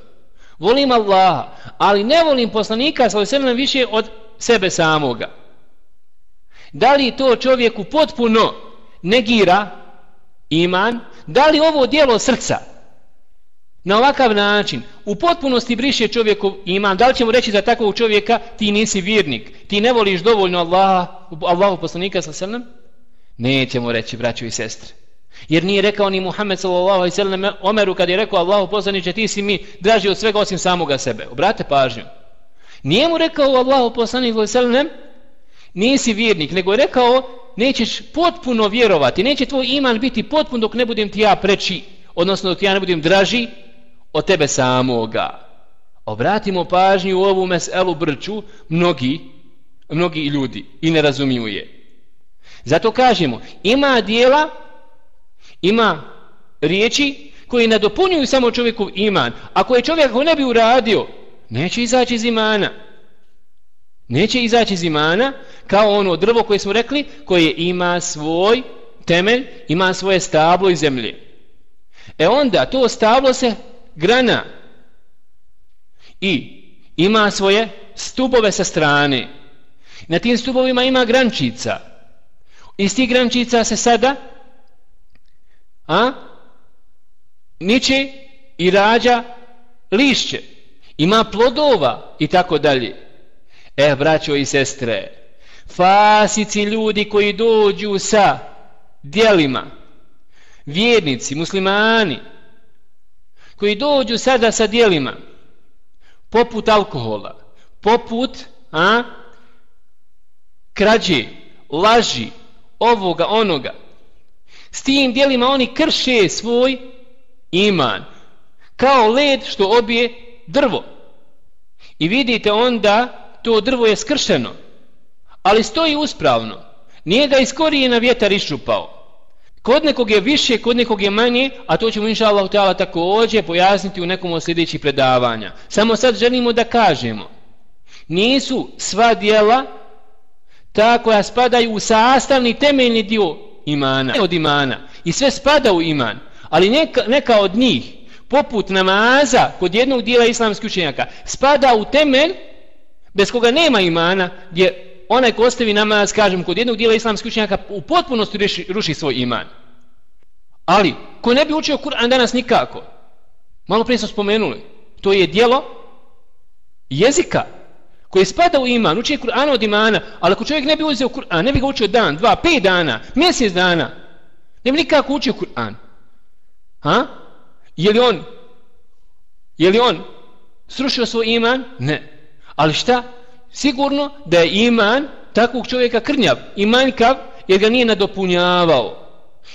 Volim Allaha, ali ne volim poslanika sallallahu više od sebe samoga. Da li to čovjeku potpuno negira iman? Da li ovo dijelo srca na ovakav način u potpunosti briše čovjeku iman? Da li ćemo reći za takvog čovjeka ti nisi vjernik, ti ne voliš dovoljno Allaha, Allahu poslanika sallallahu Nećemo reći, braćo i sestre. Jer nije rekao ni Muhammed sallallahu alejhi ve sellem Omeru kad je rekao Allahu poslanice ti si mi draži od svega osim samoga sebe. Obrate pažnju. Nije mu rekao Allahu poslanik sallallahu alejhi ve sellem nisi vjernik, nego je rekao nećeš potpuno vjerovati, neće tvoj iman biti potpun dok ne budem ti ja preči, odnosno dok ja ne budem draži od tebe samoga. Obratimo pažnju u ovu meselu brču mnogi, mnogi ljudi i ne razumiju je. Zato kažemo, ima dijela ima riječi koji nadopunjuju samo čovjekov iman. Ako je čovjek ho ne bi uradio, neće izaći iz imana. Neće izaći iz imana kao ono drvo koje smo rekli, koje ima svoj temelj, ima svoje stablo i zemlje. E onda to stablo se grana i ima svoje stubove sa strane. Na tim stubovima ima grančica. Iz tih grančica se sada a niče i rađa lišće ima plodova i tako dalje e braćo i sestre fasici ljudi koji dođu sa dijelima vjernici, muslimani koji dođu sada sa dijelima poput alkohola poput a krađe laži ovoga onoga S tim dijelima oni krše svoj iman. Kao led što obije drvo. I vidite onda to drvo je skršeno. Ali stoji uspravno. Nije ga iskorije na vjetar iščupao. Kod nekog je više, kod nekog je manje, a to ćemo inša Allah ta'ala također pojasniti u nekom od sljedećih predavanja. Samo sad želimo da kažemo. Nisu sva dijela ta koja spadaju u sastavni temeljni dio imana, od imana i sve spada u iman, ali neka, neka od njih poput namaza kod jednog dijela islamskih učenjaka spada u temelj bez koga nema imana gdje onaj ko ostavi namaz kažem kod jednog dijela islamskih učenjaka u potpunosti ruši, ruši svoj iman ali ko ne bi učio Kur'an danas nikako malo prije smo spomenuli to je dijelo jezika koji spada u iman, uči Kur'an od imana, ali ako čovjek ne bi uzeo Kur'an, ne bi ga učio dan, dva, pet dana, mjesec dana, ne bi nikako učio Kur'an. Ha? Je li on je li on srušio svoj iman? Ne. Ali šta? Sigurno da je iman takvog čovjeka krnjav i manjkav jer ga nije nadopunjavao.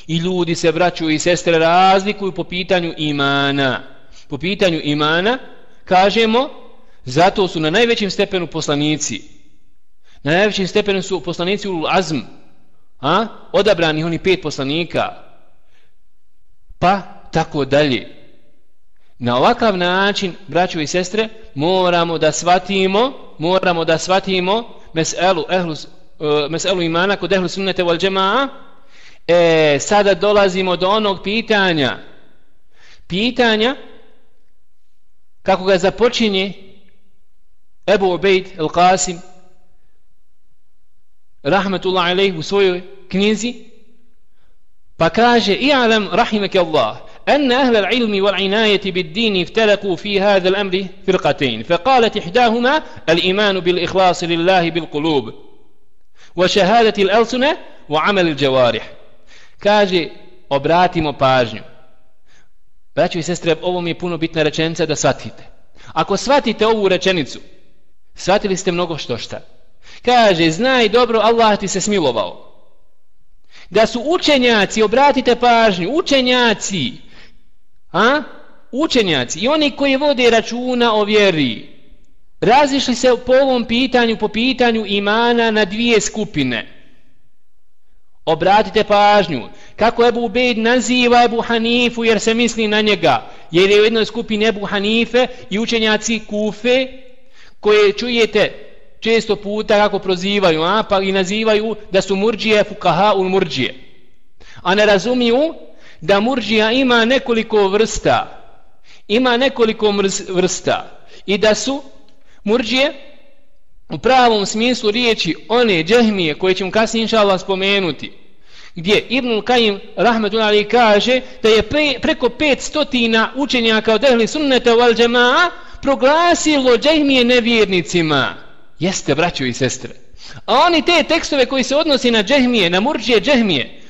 I ljudi se vraćaju i sestre razlikuju po pitanju imana. Po pitanju imana kažemo zato su na najvećem stepenu poslanici. Na najvećem stepenu su poslanici u azm. A? Odabrani oni pet poslanika. Pa tako dalje. Na ovakav način, braćo i sestre, moramo da shvatimo moramo da shvatimo meselu, ehlu, e, meselu imana kod ehlu sunnete wal džema'a, E, sada dolazimo do onog pitanja. Pitanja kako ga započinje Ebu Ubejd al-Qasim rahmetullah alaih u svojoj knjizi pa kaže i'alam rahimak Allah أن أهل العلم والعناية بالدين افترقوا في هذا الأمر فرقتين فقالت إحداهما الإيمان بالإخلاص لله بالقلوب وشهادة الألسنة وعمل الجوارح kaže obratimo pažnju braćo i sestre ovo mi je puno bitna rečenica da shvatite ako shvatite ovu rečenicu shvatili ste mnogo što šta kaže znaj dobro Allah ti se smilovao da su učenjaci obratite pažnju učenjaci a? učenjaci i oni koji vode računa o vjeri razišli se po ovom pitanju po pitanju imana na dvije skupine Obratite pažnju kako Ebu Ubejd naziva Ebu Hanifu jer se misli na njega. Jer je u jednoj skupini Ebu Hanife i učenjaci Kufe koje čujete često puta kako prozivaju, a, pa i nazivaju da su murđije fukaha ul murđije. A ne razumiju da murđija ima nekoliko vrsta. Ima nekoliko vrsta. I da su murđije u pravom smislu riječi one džehmije koje ćemo kasnije inša Allah spomenuti gdje Ibnul Kajim rahmetullah ali kaže da je pre, preko pet stotina učenjaka od ehli sunneta wal džemaa proglasilo džehmije nevjernicima jeste braćo i sestre a oni te tekstove koji se odnosi na džehmije na murđije džehmije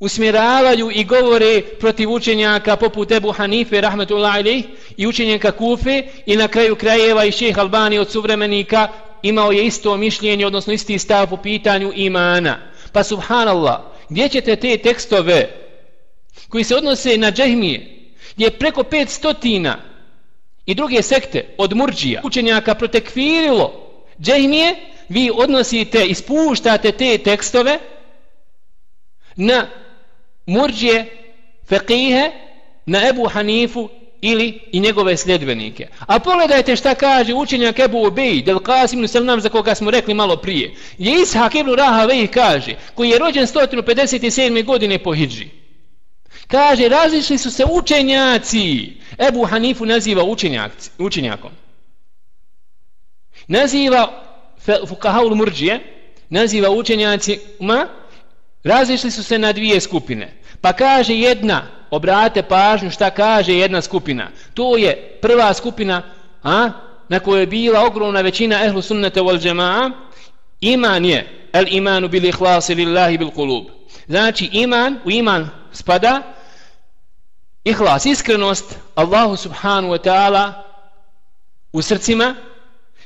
usmjeravaju i govore protiv učenjaka poput Ebu Hanife rahmetullahi ali i učenjaka Kufe i na kraju krajeva i Šejh Albani od suvremenika imao je isto mišljenje, odnosno isti stav po pitanju imana. Pa subhanallah, gdje ćete te tekstove koji se odnose na džehmije, gdje je preko pet stotina i druge sekte od murđija učenjaka protekvirilo džehmije, vi odnosite, ispuštate te tekstove na murđije, fekihe, na Ebu Hanifu ili i njegove sljedbenike. A pogledajte šta kaže učenjak Ebu Ubej, del Qasim ibn Salman za koga smo rekli malo prije. Je Ishak ibn Rahavej kaže, koji je rođen 157. godine po Hidži. Kaže, različili su se učenjaci. Ebu Hanifu naziva učenjak, učenjakom. Naziva Fukahaul Murđije, naziva učenjacima, Razišli su se na dvije skupine. Pa kaže jedna, obrate pažnju šta kaže jedna skupina. To je prva skupina a, na kojoj je bila ogromna većina ehlu sunnete wal džema'a. Iman je el imanu bil ihlasi lillahi bil kulub. Znači iman, u iman spada ihlas, iskrenost Allahu subhanu wa ta'ala u srcima,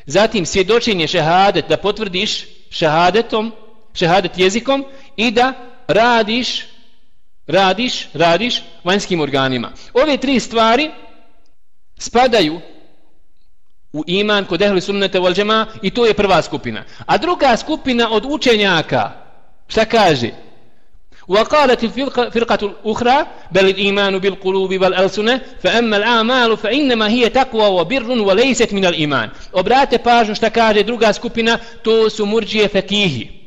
zatim svjedočenje šehadet, da potvrdiš šehadetom, šehadet jezikom i da radiš radiš, radiš vanjskim organima. Ove tri stvari spadaju u iman kod ehli sunnete wal džema i to je prva skupina. A druga skupina od učenjaka, šta kaže? وقالت الفرقة الأخرى بل الإيمان بالقلوب والألسنة فأما الأعمال فإنما هي تقوى وبر وليست من الإيمان obrate pažnju šta kaže druga skupina to su murđije fekihi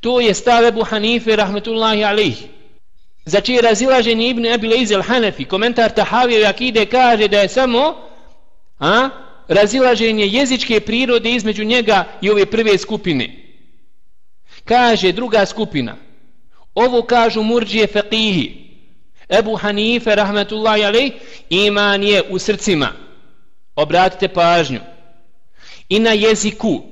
to je stav Ebu Hanife rahmetullahi alihi za čije razilaženje Ibn Abi Leiz al-Hanafi, komentar Tahavije i Akide kaže da je samo a, razilaženje jezičke prirode između njega i ove prve skupine. Kaže druga skupina, ovo kažu murđije faqihi, Ebu Hanife, rahmetullahi alej, iman je u srcima. Obratite pažnju. I na jeziku.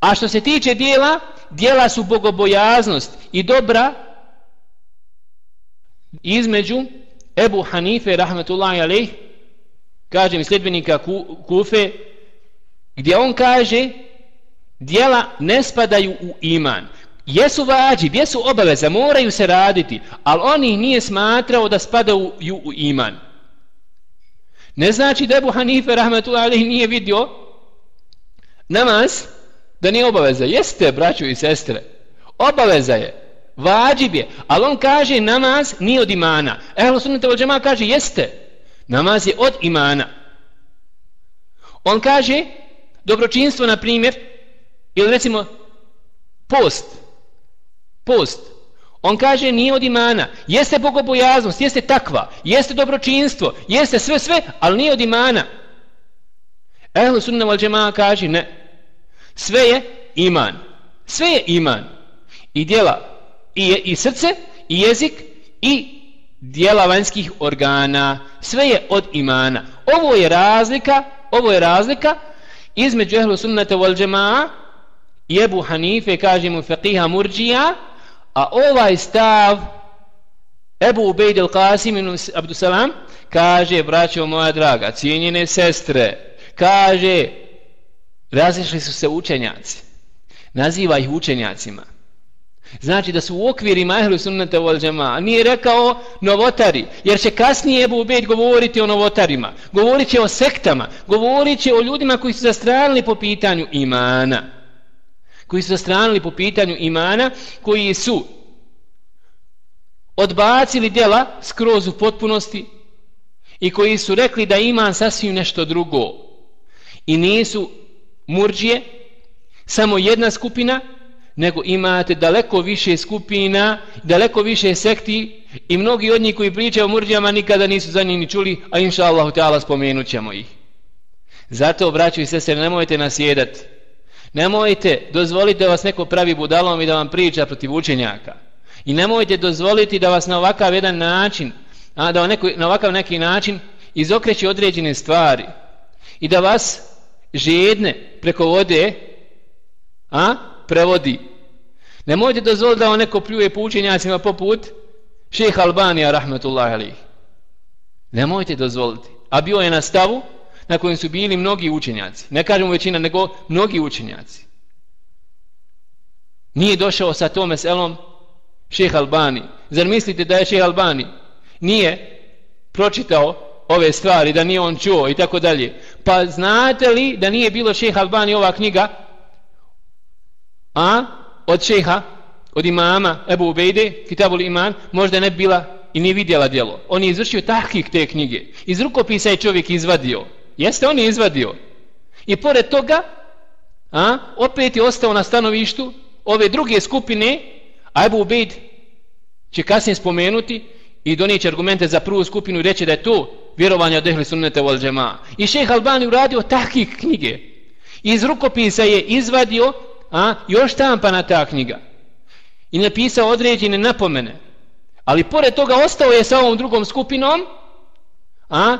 A što se tiče dijela, dijela su bogobojaznost i dobra između Ebu Hanife, rahmetullahi alaih, kažem sljedbenika Kufe, gdje on kaže, dijela ne spadaju u iman. Jesu vađi, jesu obaveza, moraju se raditi, ali on ih nije smatrao da spadaju u iman. Ne znači da Ebu Hanife, rahmetullahi alaih, nije vidio namaz, da nije obaveza. Jeste, braću i sestre, obaveza je, vađib je, ali on kaže namaz nije od imana. Ehlo sunnete vol džema kaže jeste, namaz je od imana. On kaže dobročinstvo, na primjer, ili recimo post, post, on kaže nije od imana, jeste bogobojaznost, jeste takva, jeste dobročinstvo, jeste sve sve, ali nije od imana. Ehlu sunna od džema kaže ne, sve je iman, sve je iman, i djela i, i srce, i jezik, i djela vanjskih organa. Sve je od imana. Ovo je razlika, ovo je razlika između ehlu sunnata wal džema'a i Ebu Hanife, kaže mu faqiha murđija, a ovaj stav Ebu Ubejd al-Qasim ibn Abdusalam kaže, braćo moja draga, cijenjene sestre, kaže, razišli su se učenjaci. Naziva ih učenjacima. Znači da su u okvirima ehlu sunnata wal džema. Nije rekao novotari. Jer će kasnije Ebu Ubejd govoriti o novotarima. Govorit će o sektama. Govorit će o ljudima koji su zastranili po pitanju imana. Koji su zastranili po pitanju imana. Koji su odbacili djela skroz u potpunosti. I koji su rekli da iman sasvim nešto drugo. I nisu murđije. Samo jedna skupina nego imate daleko više skupina, daleko više sekti i mnogi od njih koji pričaju o murđijama nikada nisu za njih ni čuli, a inša Allahu Teala spomenut ćemo ih. Zato, braćo i sestre, nemojte nasjedat. Nemojte dozvoliti da vas neko pravi budalom i da vam priča protiv učenjaka. I nemojte dozvoliti da vas na ovakav jedan način, a, da neko, na ovakav neki način izokreći određene stvari i da vas žedne preko vode a, prevodi Nemojte dozvoliti da on neko pljuje po učenjacima poput šeha Albanija, rahmetullahi alih. Nemojte dozvoliti. A bio je na stavu na kojem su bili mnogi učenjaci. Ne kažemo većina, nego mnogi učenjaci. Nije došao sa tome selom šeha Albani. Zar mislite da je šeha Albani? Nije pročitao ove stvari, da nije on čuo i tako dalje. Pa znate li da nije bilo šeha Albani ova knjiga? A? od šeha, od imama Ebu Ubejde, Kitabul Iman, možda ne bila i nije vidjela djelo. On je izvršio tahkik te knjige. Iz rukopisa je čovjek izvadio. Jeste, on je izvadio. I pored toga, a, opet je ostao na stanovištu ove druge skupine, a Ebu Ubejd će kasnije spomenuti i donijeći argumente za prvu skupinu i reći da je to vjerovanje od ehli sunnete wal džema. I šeheh Albani uradio takih knjige. Iz rukopisa je izvadio a, još na ta knjiga i napisao određene napomene ali pored toga ostao je sa ovom drugom skupinom a,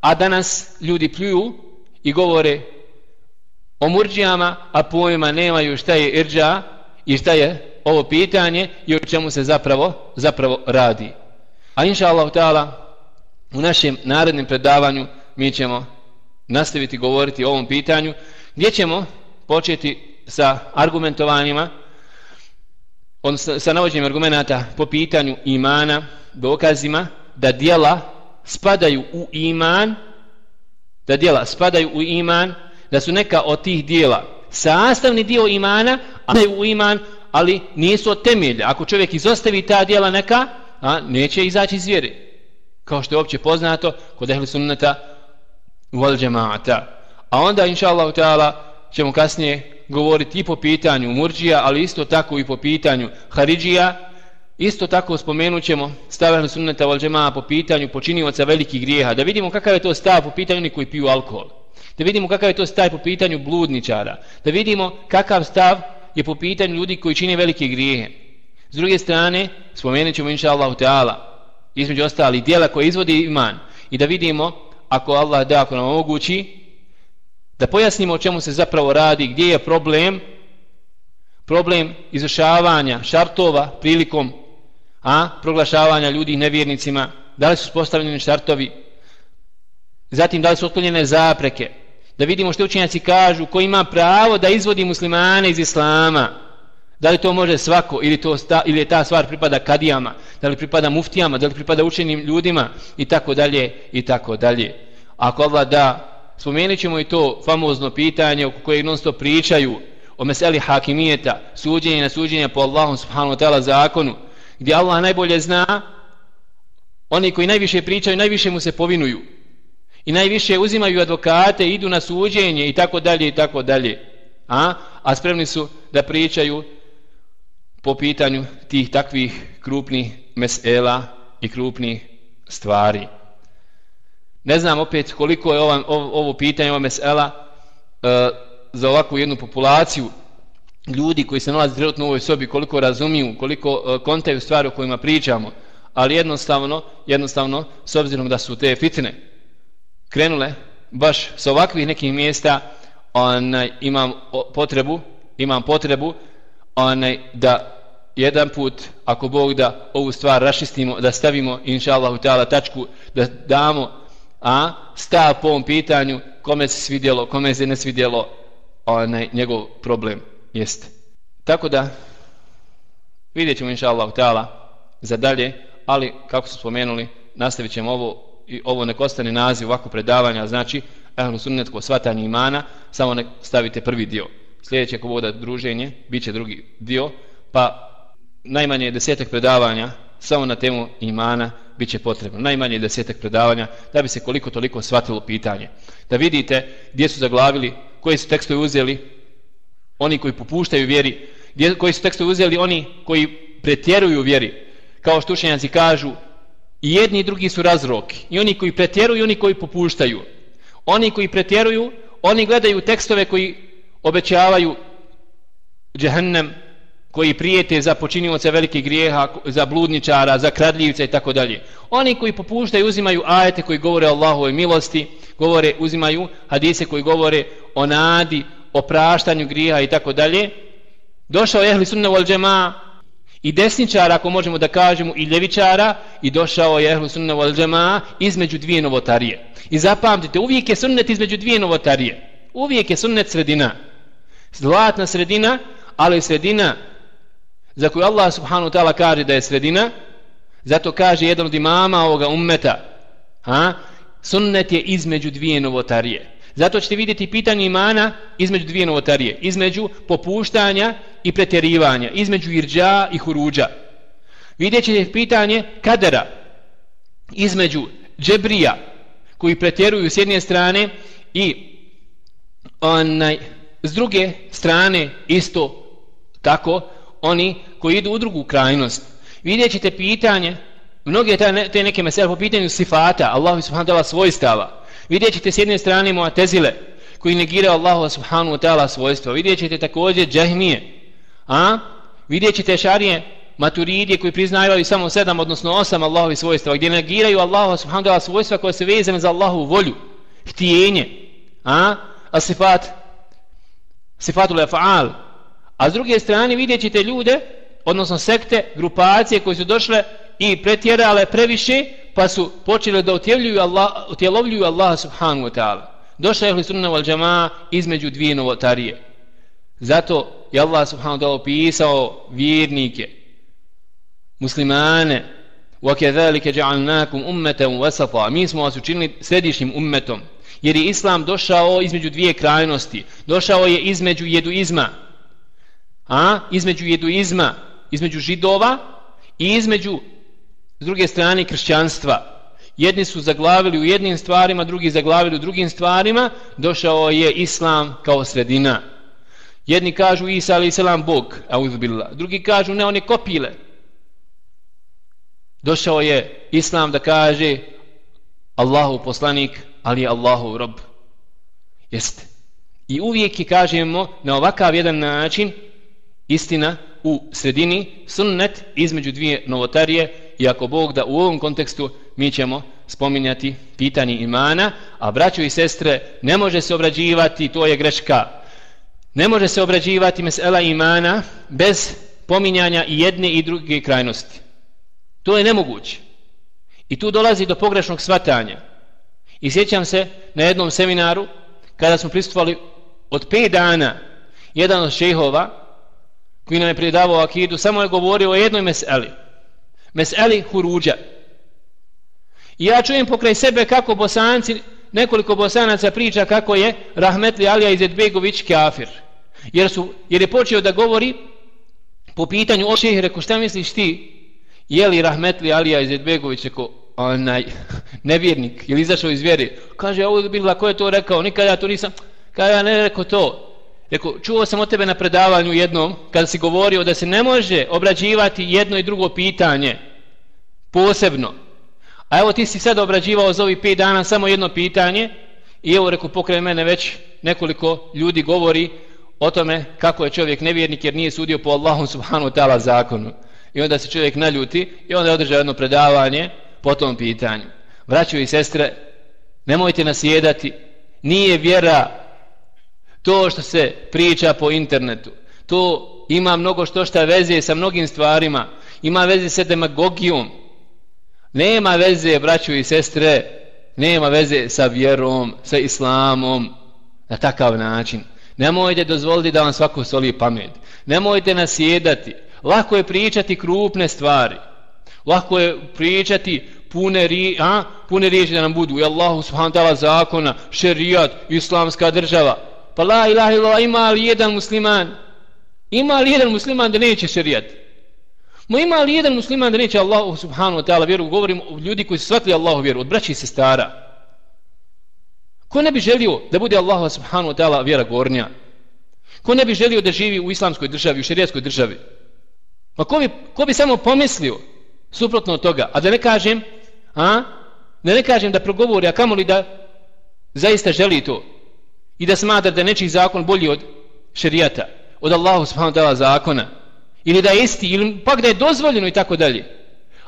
a danas ljudi pljuju i govore o murđijama a pojma nemaju šta je irđa i šta je ovo pitanje i o čemu se zapravo zapravo radi a inša Allah u našem narednom predavanju mi ćemo nastaviti govoriti o ovom pitanju gdje ćemo početi sa argumentovanjima odnosno sa, navođenjem argumenta po pitanju imana dokazima da dijela spadaju u iman da dijela spadaju u iman da su neka od tih dijela sastavni dio imana a ne u iman ali nisu od temelja. Ako čovjek izostavi ta dijela neka a neće izaći iz vjere kao što je opće poznato kod ehli sunnata wal džemata a onda inša Allah ćemo kasnije govoriti i po pitanju Murđija, ali isto tako i po pitanju Haridžija. Isto tako spomenut ćemo ehli sunneta wal džema po pitanju počinioca velikih grijeha. Da vidimo kakav je to stav po pitanju oni koji piju alkohol. Da vidimo kakav je to stav po pitanju bludničara. Da vidimo kakav stav je po pitanju ljudi koji čine velike grijehe. S druge strane, spomenut ćemo inša Allahu Teala, između ostali dijela koje izvodi iman. I da vidimo, ako Allah da, ako nam omogući, da pojasnimo o čemu se zapravo radi, gdje je problem, problem izvršavanja šartova prilikom a proglašavanja ljudi nevjernicima. Da li su postavljeni šartovi, zatim da li su otklonjene zapreke, da vidimo što učenjaci kažu, ko ima pravo da izvodi muslimane iz islama, da li to može svako ili, to sta, ili je ta stvar pripada kadijama, da li pripada muftijama, da li pripada učenim ljudima i tako dalje i tako dalje. Ako Allah da, spomenut ćemo i to famozno pitanje oko kojeg non stop pričaju o meseli hakimijeta, suđenje na suđenje po Allahom subhanahu wa ta'ala zakonu, gdje Allah najbolje zna, oni koji najviše pričaju, najviše mu se povinuju. I najviše uzimaju advokate, idu na suđenje i tako dalje i tako dalje. A, a spremni su da pričaju po pitanju tih takvih krupnih mesela i krupnih stvari. Ne znam opet koliko je ova, ovo, pitanje, ova mesela e, za ovakvu jednu populaciju ljudi koji se nalazi trenutno u ovoj sobi, koliko razumiju, koliko e, kontaju stvari o kojima pričamo, ali jednostavno, jednostavno, s obzirom da su te fitne krenule, baš sa ovakvih nekih mjesta, onaj, imam potrebu, imam potrebu onaj, da jedan put, ako Bog da ovu stvar rašistimo, da stavimo, inša Allahu ta'ala, tačku, da damo a, stav po ovom pitanju, kome se svidjelo, kome se ne svidjelo, onaj, njegov problem jeste. Tako da, vidjet ćemo, inša Allahu ta'ala, za dalje, ali, kako su spomenuli, nastavit ćemo ovo, i ovo nek ostane naziv ovako predavanja, znači, ehlu sunnetko svatanje imana, samo nek stavite prvi dio. Sljedeće, ako voda druženje, bit će drugi dio, pa najmanje desetak predavanja samo na temu imana bit će potrebno. Najmanje desetak predavanja da bi se koliko toliko shvatilo pitanje. Da vidite gdje su zaglavili, koji su tekstove uzeli oni koji popuštaju vjeri, gdje, koji su tekstove uzeli oni koji pretjeruju vjeri. Kao što učenjaci kažu, i jedni i drugi su razroki. I oni koji pretjeruju i oni koji popuštaju. Oni koji pretjeruju, oni gledaju tekstove koji obećavaju džehennem, koji prijete za počinioce velikih grijeha, za bludničara, za kradljivca i tako dalje. Oni koji popuštaju uzimaju ajete koji govore o Allahove milosti, govore, uzimaju hadise koji govore o nadi, o praštanju grijeha i tako dalje. Došao je ehli sunna wal džema i desničara, ako možemo da kažemo, i ljevičara, i došao je ehli sunna wal džema između dvije novotarije. I zapamtite, uvijek je sunnet između dvije novotarije. Uvijek je sunnet sredina. Zlatna sredina, ali sredina za koju Allah subhanahu wa ta'ala kaže da je sredina, zato kaže jedan od imama ovoga ummeta, ha? sunnet je između dvije novotarije. Zato ćete vidjeti pitanje imana između dvije novotarije, između popuštanja i pretjerivanja, između irđa i huruđa. Vidjet ćete pitanje kadera između džebrija koji pretjeruju s jedne strane i onaj, s druge strane isto tako oni koji idu u drugu krajnost. Vidjet ćete pitanje, mnoge te, te neke mesele po pitanju sifata, Allahu subhanahu wa ta'ala svojstava. Vidjet ćete s jedne strane muatezile, koji negiraju Allahu subhanahu wa ta'ala svojstva. Vidjet ćete također džahmije. A? Vidjet ćete šarije maturidije koji priznavaju samo sedam, odnosno osam Allahovi svojstva, gdje negiraju Allahu subhanahu wa ta'ala svojstva koje se vezane za Allahu volju, htijenje. A? A sifat, sifatul af'al, A s druge strane vidjet ćete ljude, odnosno sekte, grupacije koje su došle i pretjerale previše, pa su počeli da utjelovljuju Allah, utjelovljuju Allah subhanahu wa ta'ala. Došla je sunna wal džama između dvije novotarije. Zato je Allah subhanahu wa ta'ala opisao vjernike, muslimane, وَكَذَلِكَ جَعَلْنَاكُمْ أُمَّةً وَسَطًا Mi smo vas učinili središnjim ummetom, jer je Islam došao između dvije krajnosti. Došao je između jeduizma, a između jeduizma, između židova i između s druge strane kršćanstva. Jedni su zaglavili u jednim stvarima, drugi zaglavili u drugim stvarima, došao je islam kao sredina. Jedni kažu Isa ali selam Bog, auzubillah. Drugi kažu ne, on je kopile. Došao je islam da kaže Allahu poslanik, ali je Allahu rob. Jeste. I uvijek je kažemo na ovakav jedan način istina u sredini, sunnet između dvije novotarije i ako Bog da u ovom kontekstu mi ćemo spominjati pitanje imana, a braćo i sestre ne može se obrađivati, to je greška, ne može se obrađivati mesela imana bez pominjanja i jedne i druge krajnosti. To je nemoguće. I tu dolazi do pogrešnog svatanja. I sjećam se na jednom seminaru, kada smo pristupali od pet dana, jedan od šehova, koji nam je predavao akidu, samo je govorio o jednoj meseli. Meseli huruđa. I ja čujem pokraj sebe kako bosanci, nekoliko bosanaca priča kako je Rahmetli Alija Izetbegović kafir. Jer, su, jer je počeo da govori po pitanju o šehi, rekao šta misliš ti? Je li Rahmetli Alija Izetbegović rekao onaj (laughs) nevjernik ili izašao iz vjere? Kaže, ovo je bilo, ko je to rekao? Nikada ja to nisam, Kaže, ja ne rekao to. Rekao, čuo sam o tebe na predavanju jednom, kada si govorio da se ne može obrađivati jedno i drugo pitanje, posebno. A evo ti si sad obrađivao za ovih pet dana samo jedno pitanje, i evo, rekao, pokraj mene već nekoliko ljudi govori o tome kako je čovjek nevjernik jer nije sudio po Allahom subhanu ta'ala zakonu. I onda se čovjek naljuti i onda je održao jedno predavanje po tom pitanju. Braćo i sestre, nemojte nasjedati, nije vjera to što se priča po internetu. To ima mnogo što šta veze sa mnogim stvarima. Ima veze sa demagogijom. Nema veze, braćo i sestre, nema veze sa vjerom, sa islamom, na takav način. Nemojte dozvoliti da vam svako soli pamet. Nemojte nasjedati. Lako je pričati krupne stvari. Lako je pričati pune, ri, a, pune riječi da nam budu. I Allahu subhanahu ta'ala zakona, šerijat, islamska država. Pa la ilaha illa ima li jedan musliman? Ima li jedan musliman da neće šerijat? Ma ima li jedan musliman da neće Allahu subhanahu ta'ala vjeru? Govorim o ljudi koji su shvatili Allahu vjeru, od braći se stara. Ko ne bi želio da bude Allahu subhanahu wa ta'ala vjera gornja? Ko ne bi želio da živi u islamskoj državi, u šerijatskoj državi? Ma ko bi, ko bi samo pomislio suprotno od toga? A da ne kažem, a? Da ne kažem da progovori, a kamoli da zaista želi to? I da smatra da nečiji zakon bolji od šerijata, od Allahu subhanahu wa ta'ala zakona? Ili da je isti, ili pak da je dozvoljeno i tako dalje?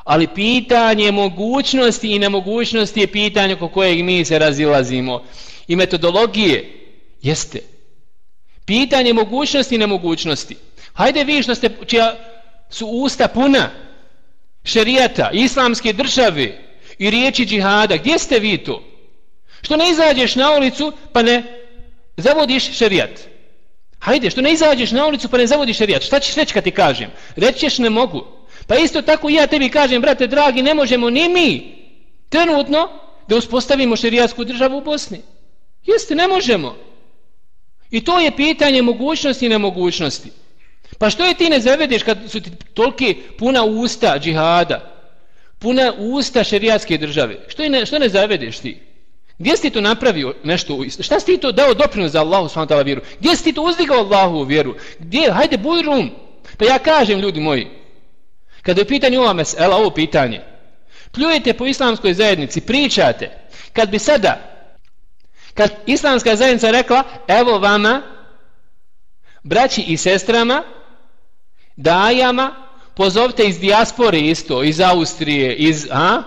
ali pitanje mogućnosti i nemogućnosti je pitanje oko kojeg mi se razilazimo. I metodologije jeste pitanje mogućnosti i nemogućnosti. Hajde vi što ste, čija su usta puna šerijata, islamske države i riječi džihada, gdje ste vi to? Što ne izađeš na ulicu pa ne zavodiš šerijat? Hajde, što ne izađeš na ulicu pa ne zavodiš šerijat? Šta ćeš reći kad ti kažem? Rećeš ne mogu. Pa isto tako ja tebi kažem, brate dragi, ne možemo ni mi trenutno da uspostavimo šerijatsku državu u Bosni. Jeste, ne možemo. I to je pitanje mogućnosti i nemogućnosti. Pa što je ti ne zavedeš kad su ti tolke puna usta džihada, puna usta šerijatske države? Što, ne, što ne zavedeš ti? Gdje si ti to napravio nešto? Šta si ti to dao doprinos za Allahu s.w.t. vjeru? Gdje si ti to uzdigao Allahu u vjeru? Gdje? Hajde, buj rum. Pa ja kažem, ljudi moji, Kada je pitanje ova mesela, ovo pitanje, pljujete po islamskoj zajednici, pričate, kad bi sada, kad islamska zajednica rekla, evo vama, braći i sestrama, dajama, pozovite iz dijaspore isto, iz Austrije, iz, a?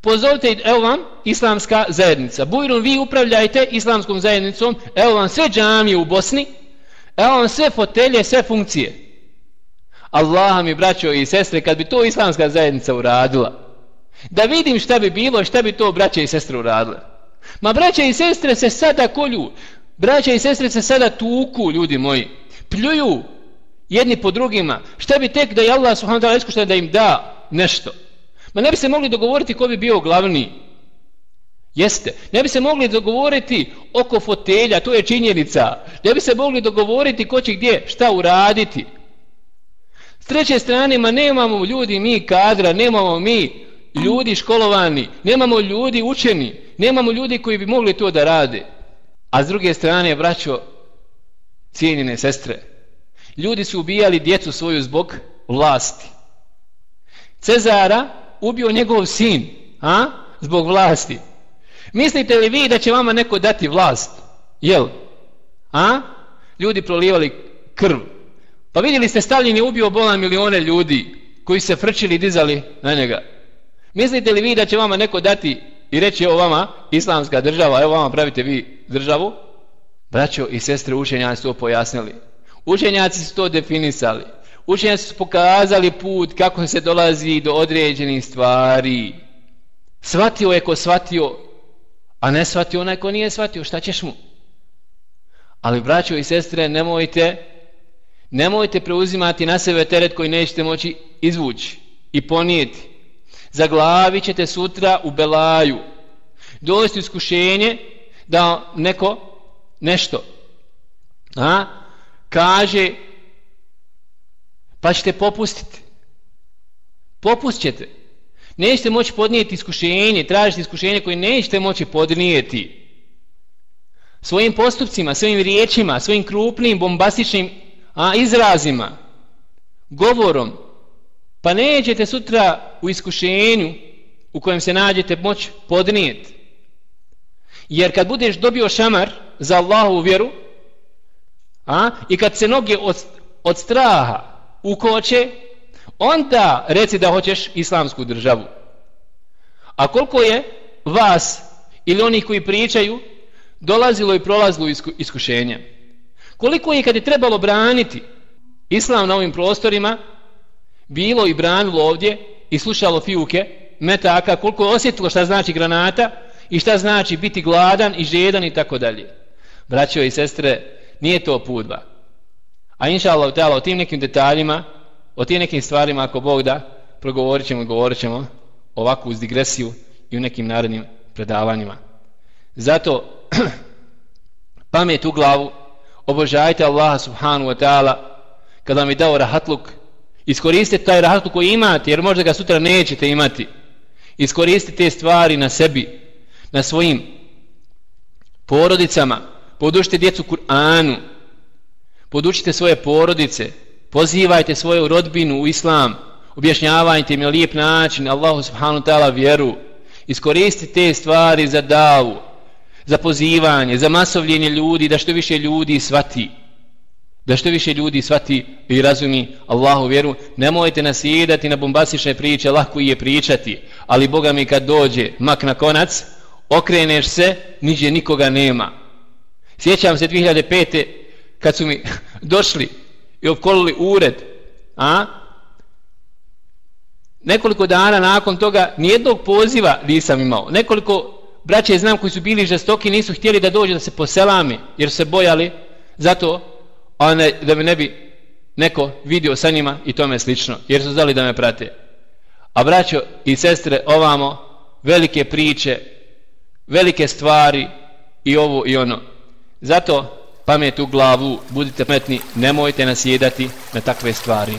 Pozovite, evo vam, islamska zajednica. Bujrun, vi upravljajte islamskom zajednicom, evo vam sve džamije u Bosni, evo vam sve fotelje, sve funkcije. Allah mi braćo i sestre kad bi to islamska zajednica uradila da vidim šta bi bilo šta bi to braće i sestre uradile ma braće i sestre se sada kolju braće i sestre se sada tuku ljudi moji pljuju jedni po drugima šta bi tek da je Allah subhanahu wa ta'ala iskušten da im da nešto ma ne bi se mogli dogovoriti ko bi bio glavni Jeste. Ne bi se mogli dogovoriti oko fotelja, to je činjenica. Ne bi se mogli dogovoriti ko će gdje šta uraditi. S treće strane, ma nemamo ljudi mi kadra, nemamo mi ljudi školovani, nemamo ljudi učeni, nemamo ljudi koji bi mogli to da rade. A s druge strane, braćo, cijenjene sestre, ljudi su ubijali djecu svoju zbog vlasti. Cezara ubio njegov sin, a? zbog vlasti. Mislite li vi da će vama neko dati vlast? Jel? A? Ljudi prolivali krv Pa vidjeli ste, Stalin je ubio bola milione ljudi koji se frčili i dizali na njega. Mislite li vi da će vama neko dati i reći evo vama islamska država, evo vama pravite vi državu? Braćo i sestre učenja su to pojasnili. Učenjaci su to definisali. Učenjaci su pokazali put kako se dolazi do određenih stvari. Svatio je ko svatio, a ne svatio onaj ko nije svatio, šta ćeš mu? Ali braćo i sestre, nemojte, nemojte preuzimati na sebe teret koji nećete moći izvući i ponijeti. Zaglavit ćete sutra u belaju. Dovesti iskušenje da neko nešto a, kaže pa ćete popustiti. Popust ćete. Nećete moći podnijeti iskušenje, tražiti iskušenje koje nećete moći podnijeti. Svojim postupcima, svojim riječima, svojim krupnim, bombastičnim a, izrazima, govorom, pa nećete sutra u iskušenju u kojem se nađete moći podnijeti. Jer kad budeš dobio šamar za Allahovu vjeru, a, i kad se noge od, od straha ukoče, onda reci da hoćeš islamsku državu. A koliko je vas ili onih koji pričaju dolazilo i prolazilo isku, iskušenja? Koliko je kad je trebalo braniti islam na ovim prostorima, bilo i branilo ovdje i slušalo fijuke, metaka, koliko je osjetilo šta znači granata i šta znači biti gladan i žedan i tako dalje. Braćo i sestre, nije to pudba. A inša Allah, o tim nekim detaljima, o tim nekim stvarima, ako Bog da, progovorit ćemo i govorit ćemo ovakvu uz digresiju i u nekim narednim predavanjima. Zato, (clears throat) pamet u glavu, obožajte Allaha subhanu wa ta'ala, kada vam je dao rahatluk, iskoristite taj rahatluk koji imate, jer možda ga sutra nećete imati. Iskoristite te stvari na sebi, na svojim porodicama, podučite djecu Kur'anu, podučite svoje porodice, pozivajte svoju rodbinu u islam, objašnjavajte im na lijep način Allahu subhanu ta'ala vjeru, iskoristite te stvari za davu, za pozivanje, za masovljenje ljudi, da što više ljudi svati, da što više ljudi svati i razumi Allahu vjeru, nemojte nasjedati na bombasične priče, lako je pričati, ali Boga mi kad dođe mak na konac, okreneš se, niđe nikoga nema. Sjećam se 2005. kad su mi (laughs) došli i opkolili ured, a? Nekoliko dana nakon toga nijednog poziva nisam imao. Nekoliko braće znam koji su bili žestoki nisu htjeli da dođu da se poselami jer se bojali zato a ne, da me ne bi neko vidio sa njima i tome slično jer su znali da me prate. A braćo i sestre ovamo velike priče, velike stvari i ovo i ono. Zato pamet u glavu, budite pametni, nemojte nasjedati na takve stvari.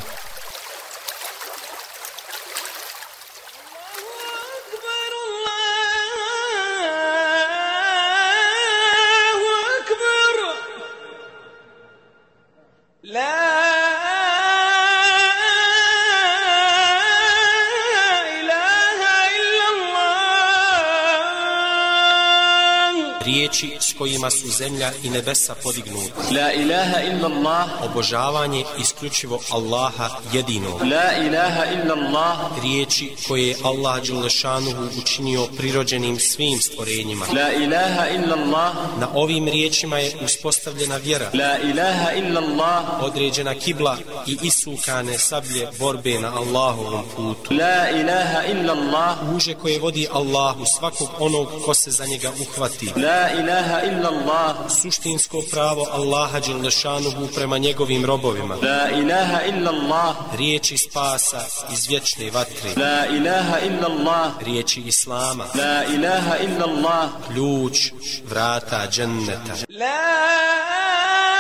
Kojima su zemlja i nebesa podignuti. La ilaha illa Allah. Obožavanje isključivo Allaha jedino. La ilaha illa Allah. Riječi koje je Allah Đulešanuhu učinio prirođenim svim stvorenjima. La ilaha illa Allah. Na ovim riječima je uspostavljena vjera. La ilaha illa Allah. Određena kibla i isukane sablje borbe na Allahovom putu. La ilaha illa Allah. Uže koje vodi Allahu svakog onog ko se za njega uhvati. La ilaha illa Allah. Suštinsko pravo Allaha Đelešanuhu prema njegovim robovima. La ilaha illa Allah. Riječi spasa iz vječne vatre. La ilaha illa Allah. Riječi Islama. La ilaha illa Allah. Ključ vrata dženneta. La